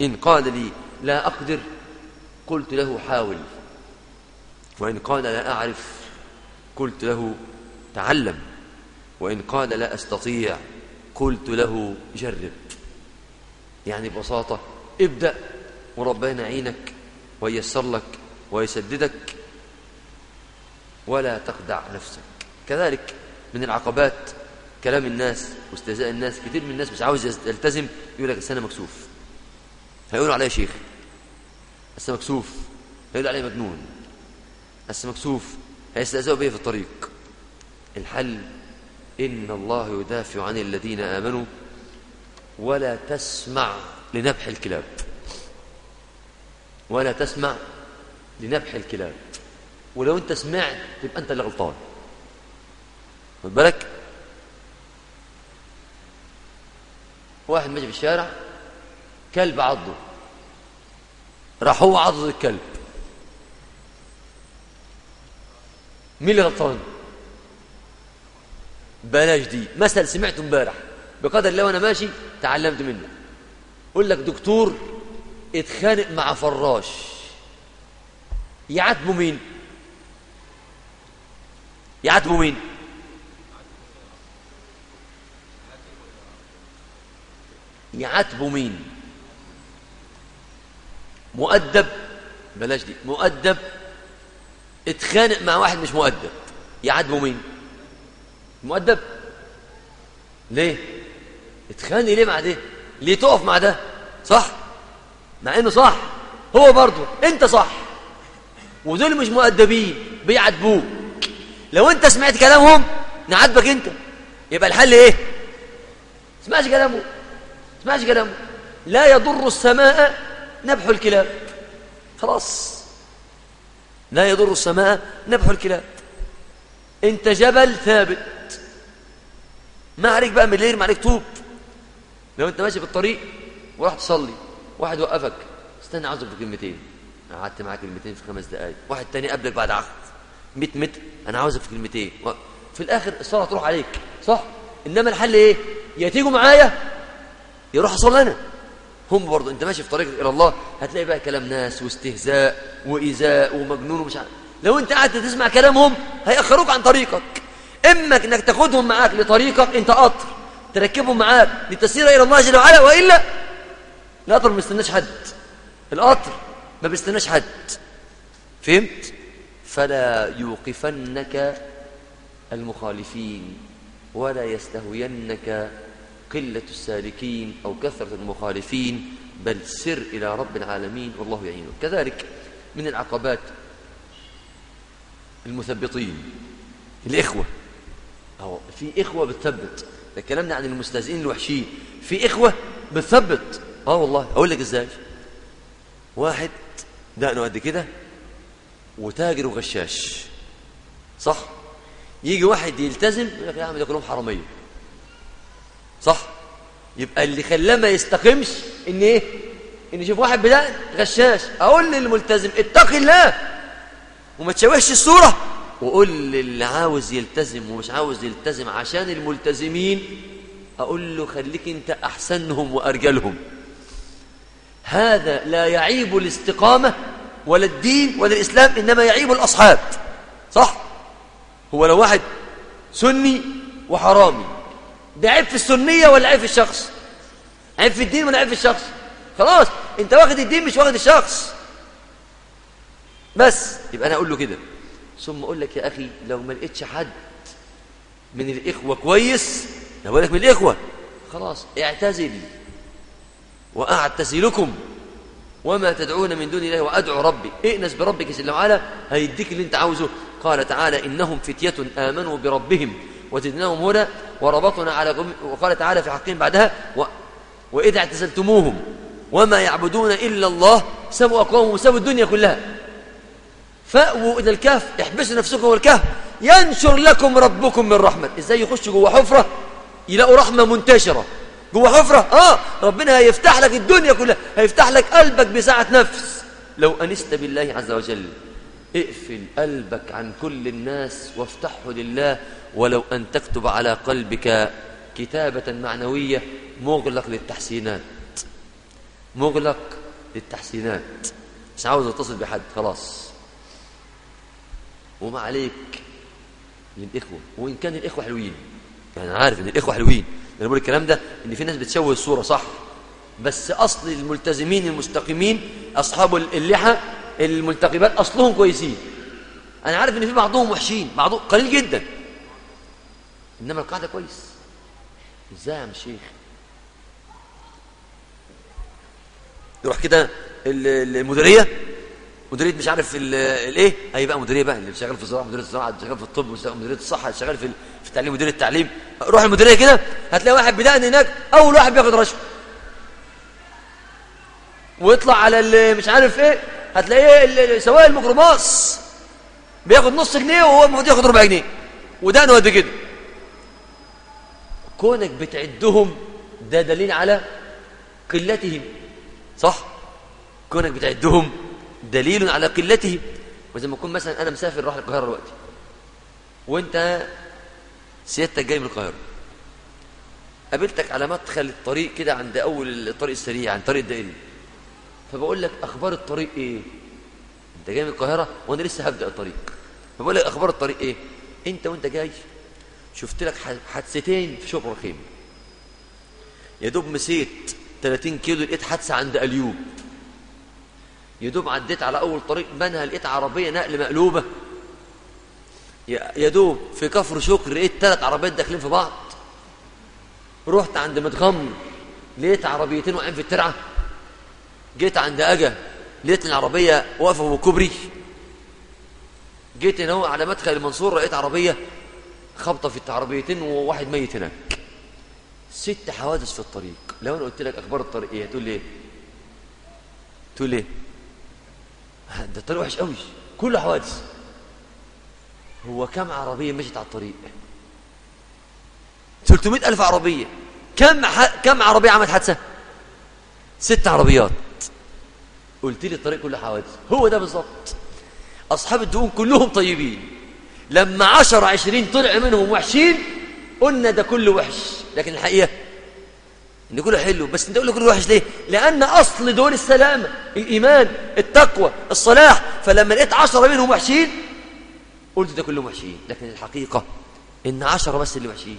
إن قال لي لا أقدر قلت له حاول. وإن قال لا أعرف قلت له تعلم. وإن قال لا أستطيع قلت له جرب. يعني ببساطة ابدأ وربنا يعينك وييسر لك ويسددك ولا تخدع نفسك. كذلك من العقبات كلام الناس واستهزاء الناس كتير من الناس مش عاوز يلتزم يقول لك أنا مكسوف. هيقولوا عليا شيخ بس مكسوف هيقولوا عليا مجنون. بس مكسوف هيستهزئوا بيا في الطريق. الحل إن الله يدافع عن الذين آمنوا ولا تسمع لنبح الكلاب. ولا تسمع لنبح الكلاب. ولو أنت سمعت تبقى أنت اللي غلطان. بالك؟ واحد ماشي في الشارع كلب عضه. راح هو عض الكلب. مين اللي غلطان؟ بلاش دي. مثل سمعته امبارح. بقدر الله وأنا ماشي تعلمت منه. يقول لك دكتور اتخانق مع فراش. يعاتبه مين؟ يعاتبه مين؟ يعاتبه مين؟ مؤدب. بلاش دي. مؤدب. اتخانق مع واحد مش مؤدب. يعاتبه مين؟ مؤدب. ليه؟ اتخانق ليه مع ده؟ ليه تقف مع ده؟ صح؟ مع إنه صح. هو برضه. أنت صح. ودول مش مؤدبين. بيعاتبوك. لو أنت سمعت كلامهم نعاتبك أنت. يبقى الحل إيه؟ اسمعش كلامه. اسمعش كلامه. لا يضر السماء نبح الكلاب. خلاص. لا يضر السماء نبح الكلاب. أنت جبل ثابت. ما عليك بقى ملير ما عليك طوب. لو انت ماشي في الطريق وراح تصلي واحد وقفك استنى عاوزك في كلمتين. قعدت معاك كلمتين في خمس دقائق واحد تاني قبلك بعد عقد. 100 متر أنا عاوزك في كلمتين. في الآخر الصلاة تروح عليك. صح؟ إنما الحل إيه؟ يا تيجوا معايا يروح أصلي أنا. هم برضه أنت ماشي في طريقك إلى الله هتلاقي بقى كلام ناس واستهزاء وإيذاء ومجنون ومش عارف. لو أنت قعدت تسمع كلامهم هيأخروك عن طريقك. اما إنك تاخدهم معاك لطريقك أنت قطر تركبهم معاك لتسير إلى الله جل وعلا وإلا القطر ما بيستناش حد. القطر ما بيستناش حد. فهمت؟ فلا يوقفنك المخالفين ولا يستهوينك قلة السالكين أو كثرة المخالفين بل سر إلى رب العالمين والله يعينك. كذلك من العقبات المثبطين الإخوة. أو في إخوة بتثبت. ده عن المستهزئين الوحشين في إخوة بتثبت. آه والله أقول لك إزاي؟ واحد دقنه قد كده وتاجر وغشاش. صح؟ يجي واحد يلتزم يقول لك يا عم ده كلهم حرامية. صح؟ يبقى اللي خلاه ما يستقيمش إن إيه؟ إن يشوف واحد بدقن غشاش. أقول للملتزم اتق الله وما تشوهش الصورة. وقول للي عاوز يلتزم ومش عاوز يلتزم عشان الملتزمين أقول له خليك أنت أحسنهم وأرجلهم. هذا لا يعيب الاستقامة ولا الدين ولا الإسلام إنما يعيب الأصحاب. صح؟ هو لو واحد سني وحرامي ده عيب في السنية ولا عيب في الشخص؟ عيب في الدين ولا عيب في الشخص؟ خلاص أنت واخد الدين مش واخد الشخص. بس يبقى أنا أقول له كده. ثم أقول لك يا أخي لو ما لقيتش حد من الإخوة كويس أنا بقول لك من الإخوة. خلاص اعتزل وأعتزلكم وما تدعون من دون الله وأدعو ربي. ائنس بربك جل وعلا هيديك اللي انت عاوزه. قال تعالى إنهم فتية آمنوا بربهم وزدناهم هدى وربطنا على وقال تعالى في حقهم بعدها و وإذا اعتزلتموهم وما يعبدون إلا الله سبوا أقوامهم وسبوا الدنيا كلها. فأووا إلى الكهف احبسوا نفسكم والكهف ينشر لكم ربكم من رحمة. إزاي يخشوا جوا حفرة؟ يلاقوا رحمة منتشرة. جوا حفرة؟ آه ربنا هيفتح لك الدنيا كلها هيفتح لك قلبك بساعة نفس. لو أنست بالله عز وجل اقفل قلبك عن كل الناس وافتحه لله ولو أن تكتب على قلبك كتابة معنوية مغلق للتحسينات. مغلق للتحسينات. مش عاوز أتصل بحد خلاص. وما عليك للإخوة وإن كان الإخوة حلوين. يعني عارف إن الإخوة حلوين أنا بقول الكلام ده إن في ناس بتشوه الصورة صح. بس أصل الملتزمين المستقيمين أصحاب اللحى الملتقبات أصلهم كويسين. أنا عارف إن في بعضهم وحشين بعضهم قليل جدا. إنما القاعدة كويس. إزاي يا عم الشيخ يروح كده المديرية؟ مديرية مش عارف الايه؟ هي بقى مديرية بقى اللي شغال في الزراعه مديرية الزراعه اللي شغال في الطب مديرية الصحة اللي شغال في في التعليم مديرية التعليم. روح المديرية كده هتلاقي واحد بدأن هناك أول واحد بياخد رشوة. ويطلع على مش عارف إيه هتلاقيه سواق الميكروباص بياخد نص جنيه وهو المفروض ياخد ربع جنيه. ودانه قد كده. كونك بتعدهم ده دليل على قلتهم صح؟ كونك بتعدهم دليل على قلتهم وزي ما يكون مثلا أنا مسافر راح القاهرة دلوقتي. وأنت سيادتك جاي من القاهرة. قابلتك على مدخل الطريق كده عند أول الطريق السريع عند طريق الدائري. فبقول لك أخبار الطريق إيه؟ أنت جاي من القاهرة وأنا لسه هبدأ الطريق. فبقول لك أخبار الطريق إيه؟ أنت وأنت جاي شفت لك حادثتين في شبرا خيمة. يا دوب مسيت 30 كيلو لقيت حادثة عند أليوب. يا دوب عديت على أول طريق بنها لقيت عربية نقل مقلوبة. يا دوب في كفر شكر لقيت ثلاث عربيات داخلين في بعض. رحت عند متغمر لقيت عربيتين واقعين في الترعة. جيت عند أجا لقيت العربية واقفة بالكوبري جيت هنا على مدخل المنصور لقيت عربية خبطة في العربيتين وواحد ميت هناك. ست حوادث في الطريق. لو أنا قلت لك أخبار الطريق إيه؟ هتقول لي إيه؟ تقول ليه ده الطريق وحش قوي. كله حوادث. هو كم عربية مشت على الطريق؟ 300 ألف عربية. كم ح... كم عربية عملت حادثة؟ ست عربيات. قلت لي الطريق كله حوادث. هو ده بالظبط. أصحاب الدهون كلهم طيبين. لما عشر عشرين طلع منهم وحشين قلنا ده كله وحش. لكن الحقيقة ان كله حلو بس انت تقول كله وحش ليه؟ لأن أصل دول السلامه الإيمان التقوى الصلاح فلما لقيت عشرة منهم وحشين قلت ده كلهم وحشين لكن الحقيقة إن عشرة بس اللي وحشين.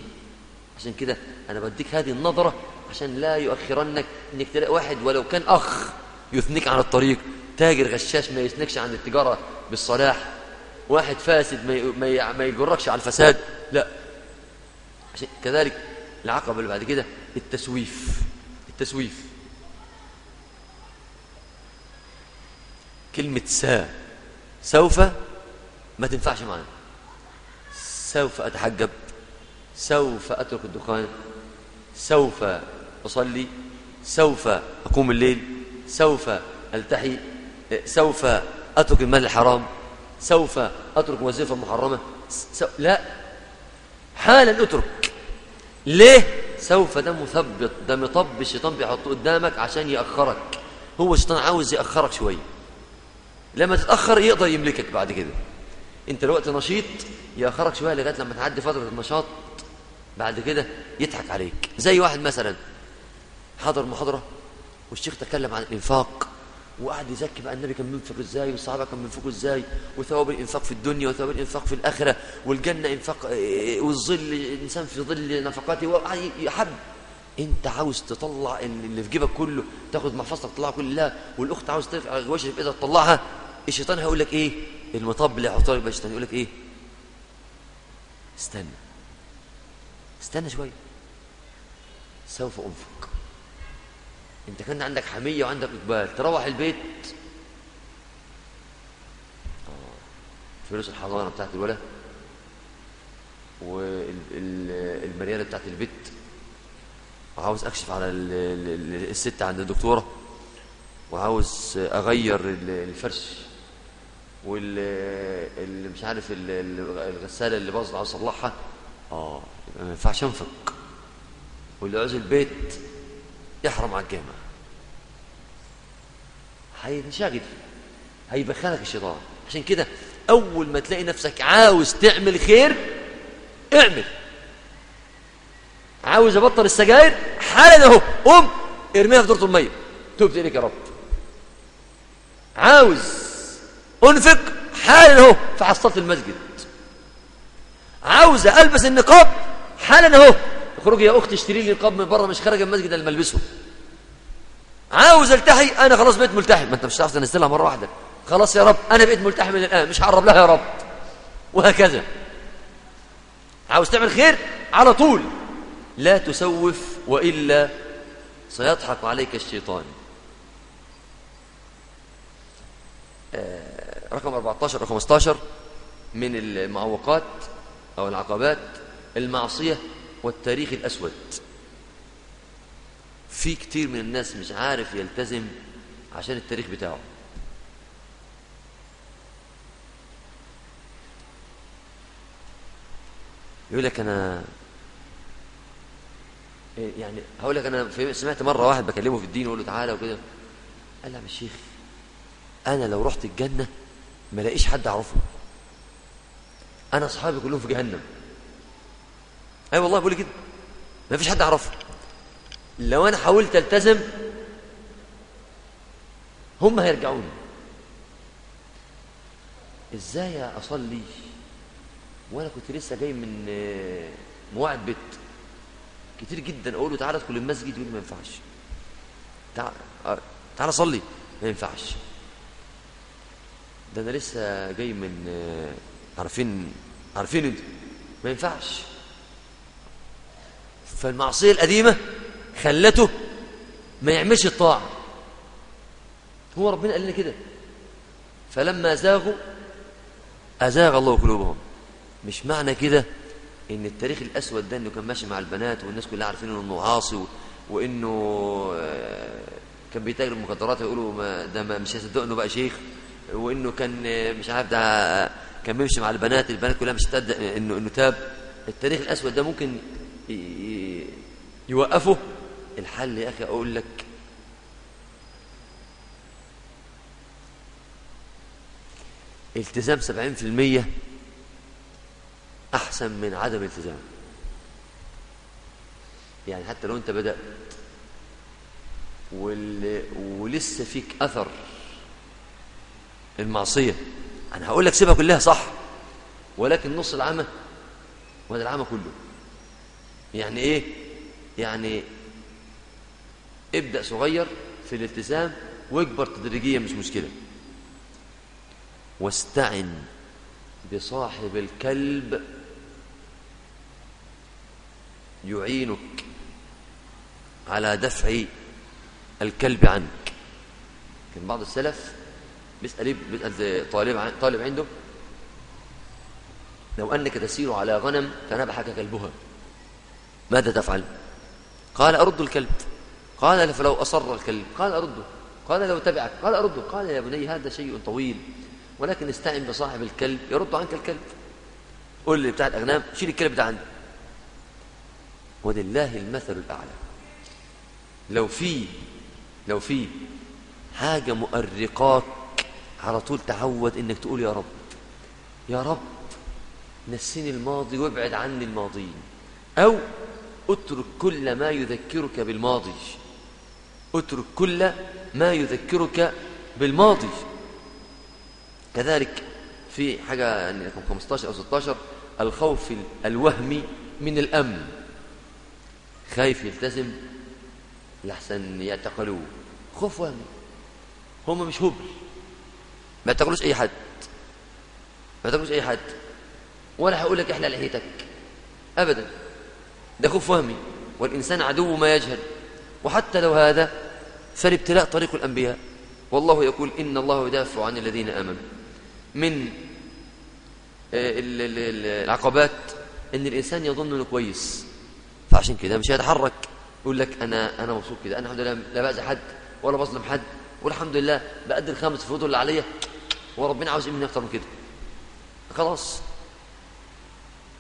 عشان كده أنا بديك هذه النظرة عشان لا يؤخرنك إنك تلاقي واحد ولو كان أخ يثنيك عن الطريق تاجر غشاش ما يثنكش عن التجارة بالصلاح واحد فاسد ما ما يجركش على الفساد لا. عشان كذلك العقبة اللي بعد كده التسويف. التسويف. كلمة سا سوف ما تنفعش معنا سوف أتحجب. سوف أترك الدخان. سوف أصلي. سوف أقوم الليل. سوف ألتحي. سوف أترك المال الحرام. سوف أترك وظيفة محرمة. لا. حالا أترك. ليه؟ سوف ده مثبط ده مطب الشيطان بيحطه قدامك عشان يأخرك. هو الشيطان عاوز يأخرك شوية. لما تتأخر يقدر يملكك بعد كده. انت الوقت نشيط يأخرك شوية لغاية لما تعدي فترة النشاط بعد كده يضحك عليك. زي واحد مثلا حضر محاضرة والشيخ تكلم عن الإنفاق. وقعد يزكي بقى النبي كان بينفق إزاي والصحابة كانوا بينفقوا إزاي وثواب الإنفاق في الدنيا وثواب الإنفاق في الآخرة والجنة إنفاق والظل الإنسان في ظل نفقاته وقعد يحب. أنت عاوز تطلع اللي في جيبك كله تاخد محفظتك تطلعها كلها والأخت عاوز ترفع غواشها في ايدها تطلعها الشيطان هيقول لك إيه؟ المطب اللي هيحطه لك الشيطان يقول لك إيه؟ استنى. استنى شوية. سوف أنفق. انت كان عندك حمية وعندك إقبال تروح البيت. فلوس الحضانة بتاعت الولد والمريالة بتاعت البيت وعاوز اكشف على ال- ال- ال- الست عند الدكتورة. وعاوز اغير ال- الفرش. واللي مش عارف ال- ال- الغسالة اللي باظت عاوز اصلحها. آه ما ينفعش انفق واللي عاوز البيت يحرم على الجامع هينشغل هيبخلك الشيطان عشان كده أول ما تلاقي نفسك عاوز تعمل خير اعمل. عاوز أبطل السجاير؟ حالا أهو قوم ارميها في دورة المية. تبت إليك يا رب. عاوز أنفق؟ حالا أهو في المسجد. عاوز ألبس النقاب؟ حالا أهو اخرجي يا أختي اشتري لي نقاب من بره مش خارج المسجد الا ملبسه. عاوز التحي أنا خلاص بقيت ملتحي ما أنت مش هتعرف تنزلها مرة واحدة. خلاص يا رب أنا بقيت ملتحي من الآن مش هقرب لها يا رب. وهكذا. عاوز تعمل خير؟ على طول. لا تسوف وإلا سيضحك عليك الشيطان. آه، رقم 14 رقم 15 من المعوقات أو العقبات المعصية والتاريخ الأسود. في كتير من الناس مش عارف يلتزم عشان التاريخ بتاعه. يقول لك إيه يعني هقول لك في سمعت مرة واحد بكلمه في الدين واقول له تعالى وكده. قال لي يا عم الشيخ أنا لو رحت الجنة ما لاقيش حد أعرفه. أنا أصحابي كلهم في جهنم. أي والله بقول كده. ما فيش حد أعرفه. لو أنا حاولت ألتزم هم هيرجعوني. إزاي أصلي وأنا كنت لسه جاي من آه، مواعيد بيت؟ كتير جدا أقول له تعالى أدخل المسجد يقول لي ما ينفعش. آه، تعالى صلي. ما ينفعش. ده أنا لسه جاي من آه، عارفين عارفين أنتوا. ما ينفعش. فالمعصية القديمه خلته ما يعملش الطاعة. هو ربنا قال لنا كده. فلما زاغوا أزاغ الله قلوبهم. مش معنى كده إن التاريخ الأسود ده إنه كان ماشي مع البنات والناس كلها عارفين إنه عاصي وإنه آه، كان بيتاجر المخدرات يقولوا ما ده ما مش هيصدقوا إنه بقى شيخ. وإنه كان آه، مش عارف ده آه، كان بيمشي مع البنات البنات كلها مش تصدق إنه إنه تاب. التاريخ الأسود ده ممكن يوقفه. الحل يا أخي أقول لك. التزام 70% أحسن من عدم التزام. يعني حتى لو أنت بدأت وال... ولسه فيك أثر المعصية. أنا هقول لك سيبها كلها صح ولكن نص العمى ولا العمى كله. يعني إيه؟ يعني ابدأ صغير في الالتزام واكبر تدريجيا مش مشكلة. واستعن بصاحب الكلب يعينك على دفع الكلب عنك. كان بعض السلف بيسأل بيسأل طالب طالب عنده لو أنك تسير على غنم فنبحك كلبها. ماذا تفعل؟ قال أرد الكلب. قال فلو أصر الكلب. قال أرده قال لو تبعك. قال أرده قال يا بني هذا شيء طويل ولكن استعن بصاحب الكلب يرد عنك الكلب. قول لي بتاع الأغنام شيل الكلب ده عندي. ولله المثل الأعلى. لو في لو في حاجة مؤرقاك على طول تعود إنك تقول يا رب. يا رب نسيني الماضي وابعد عني الماضين أو اترك كل ما يذكرك بالماضي. اترك كل ما يذكرك بالماضي. كذلك في حاجة يعني رقم 15 أو 16 الخوف الوهمي من الأمن. خايف يلتزم لحسن يعتقلوه خوف وهمي هم مش هبل. ما يعتقلوش أي حد. ما يعتقلوش أي حد. ولا هقول لك أحلى لحيتك. أبدا. ده خوف وهمي والإنسان عدو ما يجهل. وحتى لو هذا فالابتلاء طريق الأنبياء. والله يقول إن الله يدافع عن الذين آمنوا. من آه، ال- ال- ال- العقبات إن الإنسان يظن إنه كويس. فعشان كده مش هيتحرك. يقول لك أنا أنا مبسوط كده. أنا الحمد لله لا باذي حد ولا بظلم حد. والحمد لله بأدي الخمس فروض اللي عليا وربنا عاوز إيه مني أكتر من كده؟ خلاص.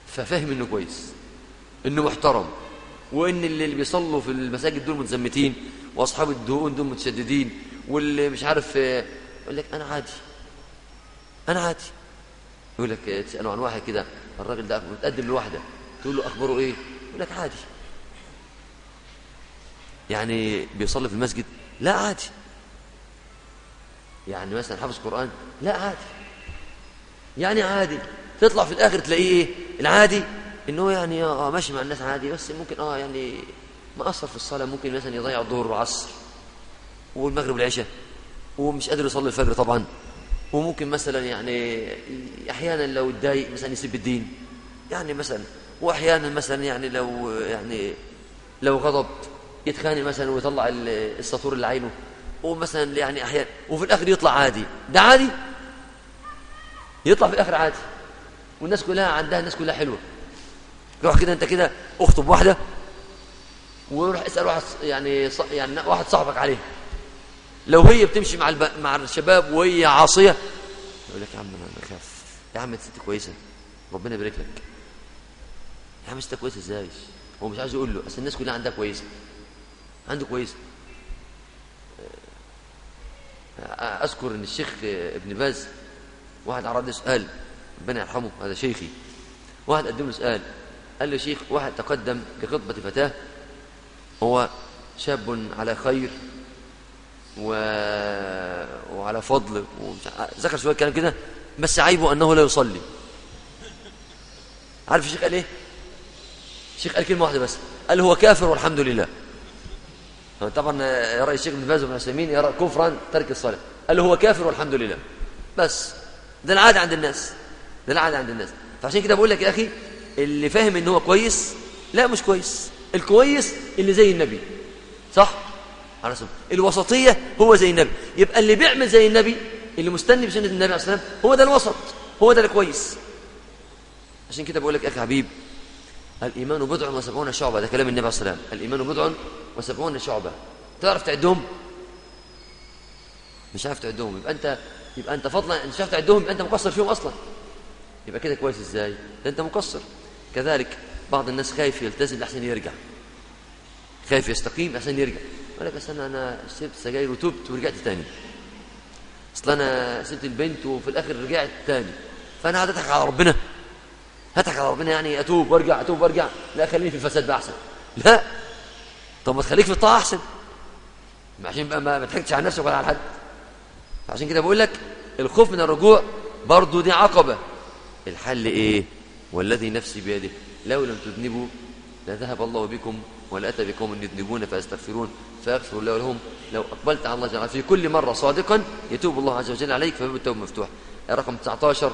ففهم إنه كويس. إنه محترم وإن اللي بيصلوا في المساجد دول متزمتين وأصحاب الدهون دول متشددين واللي مش عارف يقول لك أنا عادي أنا عادي. يقول لك تساله عن واحد كده الراجل ده متقدم لواحده تقول له أخباره إيه؟ يقول لك عادي. يعني بيصلي في المسجد؟ لا عادي. يعني مثلا حافظ قرآن؟ لا عادي. يعني عادي. تطلع في الآخر تلاقيه إيه؟ العادي. إنه يعني آه ماشي مع الناس عادي بس ممكن آه يعني مقصر في الصلاة ممكن مثلا يضيع الظهر والعصر والمغرب والعشاء ومش قادر يصلي الفجر طبعا. وممكن مثلا يعني أحيانا لو اتضايق مثلا يسيب الدين. يعني مثلا وأحيانا مثلا يعني لو يعني لو غضب يتخانق مثلا ويطلع ال- السطور اللي عينه. ومثلا يعني أحيانا وفي الآخر يطلع عادي. ده عادي؟ يطلع في الآخر عادي. والناس كلها عندها الناس كلها حلوة. روح كده انت كده اخطب واحدة وروح اسأل واحد يعني يعني واحد صاحبك عليها. لو هي بتمشي مع الب... مع الشباب وهي عاصية يقول لك يا عم أنا بخاف يا عم انت ست كويسة ربنا يبارك لك. يا عم انت كويسة إزاي؟ هو مش عايز يقول له أصل الناس كلها عندها كويسة. عنده كويسة. أذكر أن الشيخ ابن باز واحد عرض له سؤال ربنا يرحمه هذا شيخي واحد قدم له سؤال. قال له شيخ واحد تقدم لخطبة فتاة هو شاب على خير و... وعلى فضل ذكر شوية كلام كده بس عيبه أنه لا يصلي. عارف الشيخ قال إيه؟ الشيخ قال كلمة واحدة بس قال هو كافر والحمد لله. طبعا يرى الشيخ ابن باز وابن عثيمين يرى كفرا ترك الصلاة. قال هو كافر والحمد لله. بس ده العادة عند الناس. ده العادة عند الناس. فعشان كده بقول لك يا أخي اللي فاهم إن هو كويس لا مش كويس. الكويس اللي زي النبي صح؟ على سبيل الوسطية هو زي النبي. يبقى اللي بيعمل زي النبي اللي مستني بسنة النبي عليه الصلاة والسلام هو ده الوسط هو ده الكويس. عشان كده بقول لك يا أخي حبيب الإيمان بضع وسبعون شعبة ده كلام النبي عليه الصلاة والسلام الإيمان بضع وسبعون شعبة. تعرف تعدهم؟ مش عارف تعدهم. يبقى أنت يبقى أنت فضلا مش عارف تعدهم يبقى أنت مقصر فيهم أصلا. يبقى كده كويس إزاي؟ ده أنت مقصر. كذلك بعض الناس خايف يلتزم لحسن يرجع. خايف يستقيم عشان يرجع. يقول لك بس أنا سبت سجاير وتبت ورجعت تاني. أصل أنا سبت البنت وفي الآخر رجعت تاني. فأنا أضحك على ربنا. هضحك على ربنا يعني أتوب وأرجع أتوب وأرجع. لا خليني في الفساد بقى أحسن. لا. طب ما تخليك في الطاعة أحسن. عشان بقى ما تضحكش على نفسك ولا على حد. عشان كده بقول لك الخوف من الرجوع برضه دي عقبة. الحل إيه؟ والذي نفسي بيده. لو لم تذنبوا لذهب الله بكم ولاتى بقوم يذنبون فيستغفرون. فيغفر الله لهم. لو أقبلت على الله جل في كل مرة صادقا يتوب الله عز وجل عليك فباب التوبه مفتوح رقم 19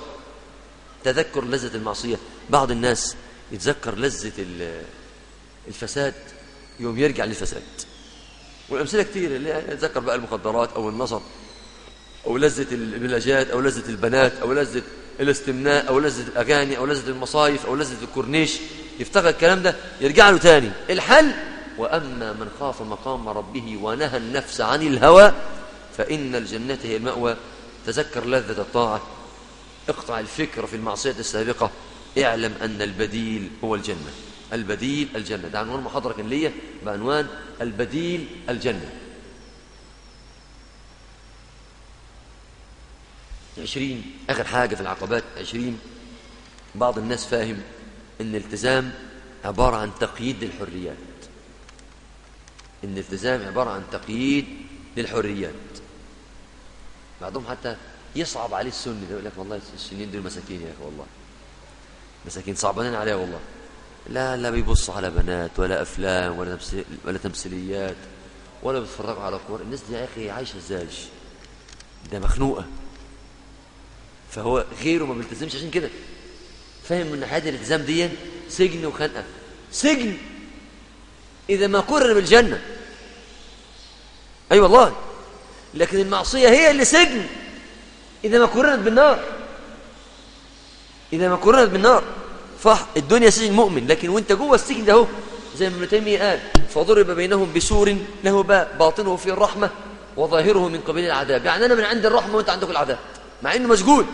تذكر لذة المعصية. بعض الناس يتذكر لذة ال- الفساد يوم يرجع للفساد. والأمثلة كتير اللي يتذكر بقى المخدرات أو النصر أو لذة البلاجات أو لذة البنات أو لذة الاستمناء أو لذة الأغاني أو لذة المصايف أو لذة الكورنيش يفتكر الكلام ده يرجع له تاني. الحل وأما من خاف مقام ربه ونهى النفس عن الهوى فإن الجنة هي المأوى. تذكر لذة الطاعة. اقطع الفكر في المعصية السابقة. اعلم أن البديل هو الجنة. البديل الجنة. ده عنوان محاضرة كان ليا بعنوان البديل الجنة. عشرين آخر حاجة في العقبات عشرين. بعض الناس فاهم أن الالتزام عبارة عن تقييد للحريات. أن الالتزام عبارة عن تقييد للحريات. بعضهم حتى يصعب عليه السنة ده يقول لك والله السنين دول مساكين يا أخي والله. مساكين صعبانين عليها والله. لا لا بيبصوا على بنات ولا أفلام ولا ولا تمثيليات ولا بيتفرجوا على كورة. الناس دي يا أخي عايشة إزاي؟ ده مخنوقة. فهو غيره ما بيلتزمش عشان كده فاهم إن حياة الالتزام دي سجن وخنقة. سجن! إذا ما قرر بالجنة. أي أيوة والله! لكن المعصية هي اللي سجن. إذا ما قرنت بالنار. إذا ما قرنت بالنار. صح الدنيا سجن مؤمن لكن وأنت جوه السجن ده أهو. زي ما ابن تيمية قال فضرب بينهم بسور له باب باطنه فيه الرحمة وظاهره من قبيل العذاب. يعني أنا من عند الرحمة وأنت عندك العذاب مع إنه مسجون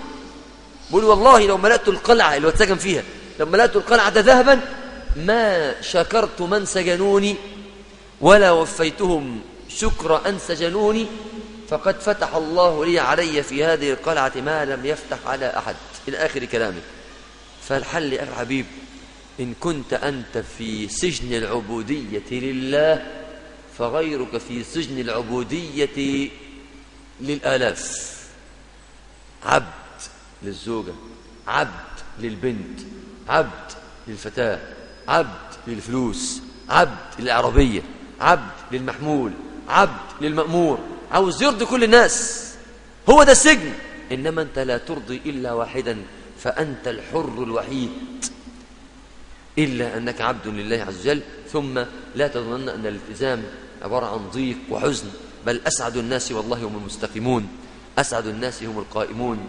بيقول والله لو ملأت القلعة اللي اتسجن فيها لو ملأت القلعة ذهبا ما شكرت من سجنوني ولا وفيتهم شكر أن سجنوني فقد فتح الله لي علي في هذه القلعة ما لم يفتح على أحد. إلى آخر كلامه فالحل يا الحبيب إن كنت أنت في سجن العبودية لله فغيرك في سجن العبودية للآلاف. عبد. للزوجة عبد للبنت عبد للفتاة عبد للفلوس عبد للعربية عبد للمحمول عبد للمأمور. عاوز يرضي كل الناس. هو ده السجن إنما أنت لا ترضي إلا واحدا فأنت الحر الوحيد. إلا أنك عبد لله عز وجل. ثم لا تظن أن الالتزام عبارة عن ضيق وحزن بل أسعد الناس والله هم المستقيمون. أسعد الناس هم القائمون.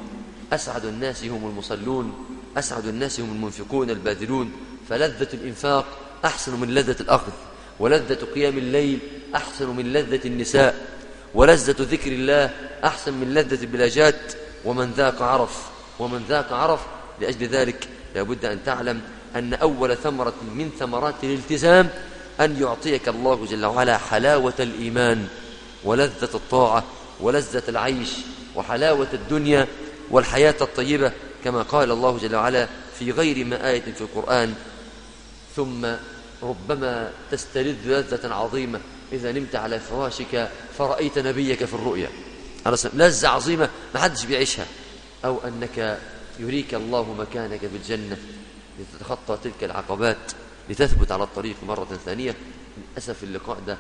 أسعد الناس هم المصلون أسعد الناس هم المنفقون الباذلون فلذة الإنفاق أحسن من لذة الأخذ ولذة قيام الليل أحسن من لذة النساء ولذة ذكر الله أحسن من لذة البلاجات ومن ذاق عرف ومن ذاق عرف لأجل ذلك لابد أن تعلم أن أول ثمرة من ثمرات الالتزام أن يعطيك الله جل وعلا حلاوة الإيمان ولذة الطاعة ولذة العيش وحلاوة الدنيا والحياة الطيبة كما قال الله جل وعلا في غير ما آية في القرآن ثم ربما تستلذ لذة عظيمة إذا نمت على فراشك فرأيت نبيك في الرؤيا. لذة عظيمة ما حدش بيعيشها. أو أنك يريك الله مكانك في الجنة لتتخطى تلك العقبات لتثبت على الطريق مرة ثانية. للأسف اللقاء ده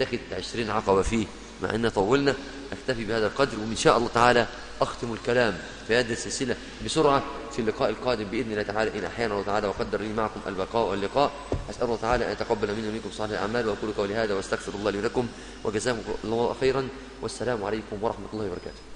اتخذ عشرين عقبة فيه مع أن طولنا. أكتفي بهذا القدر وإن شاء الله تعالى أختم الكلام في هذه السلسلة بسرعة في اللقاء القادم بإذن الله تعالى. إن أحيانا الله تعالى وقدر لي معكم البقاء واللقاء. أسأل الله تعالى أن يتقبل مني ومنكم صالح الأعمال وأقول قولي هذا وأستغفر الله لي ولكم. وجزاكم الله خيرا. والسلام عليكم ورحمة الله وبركاته.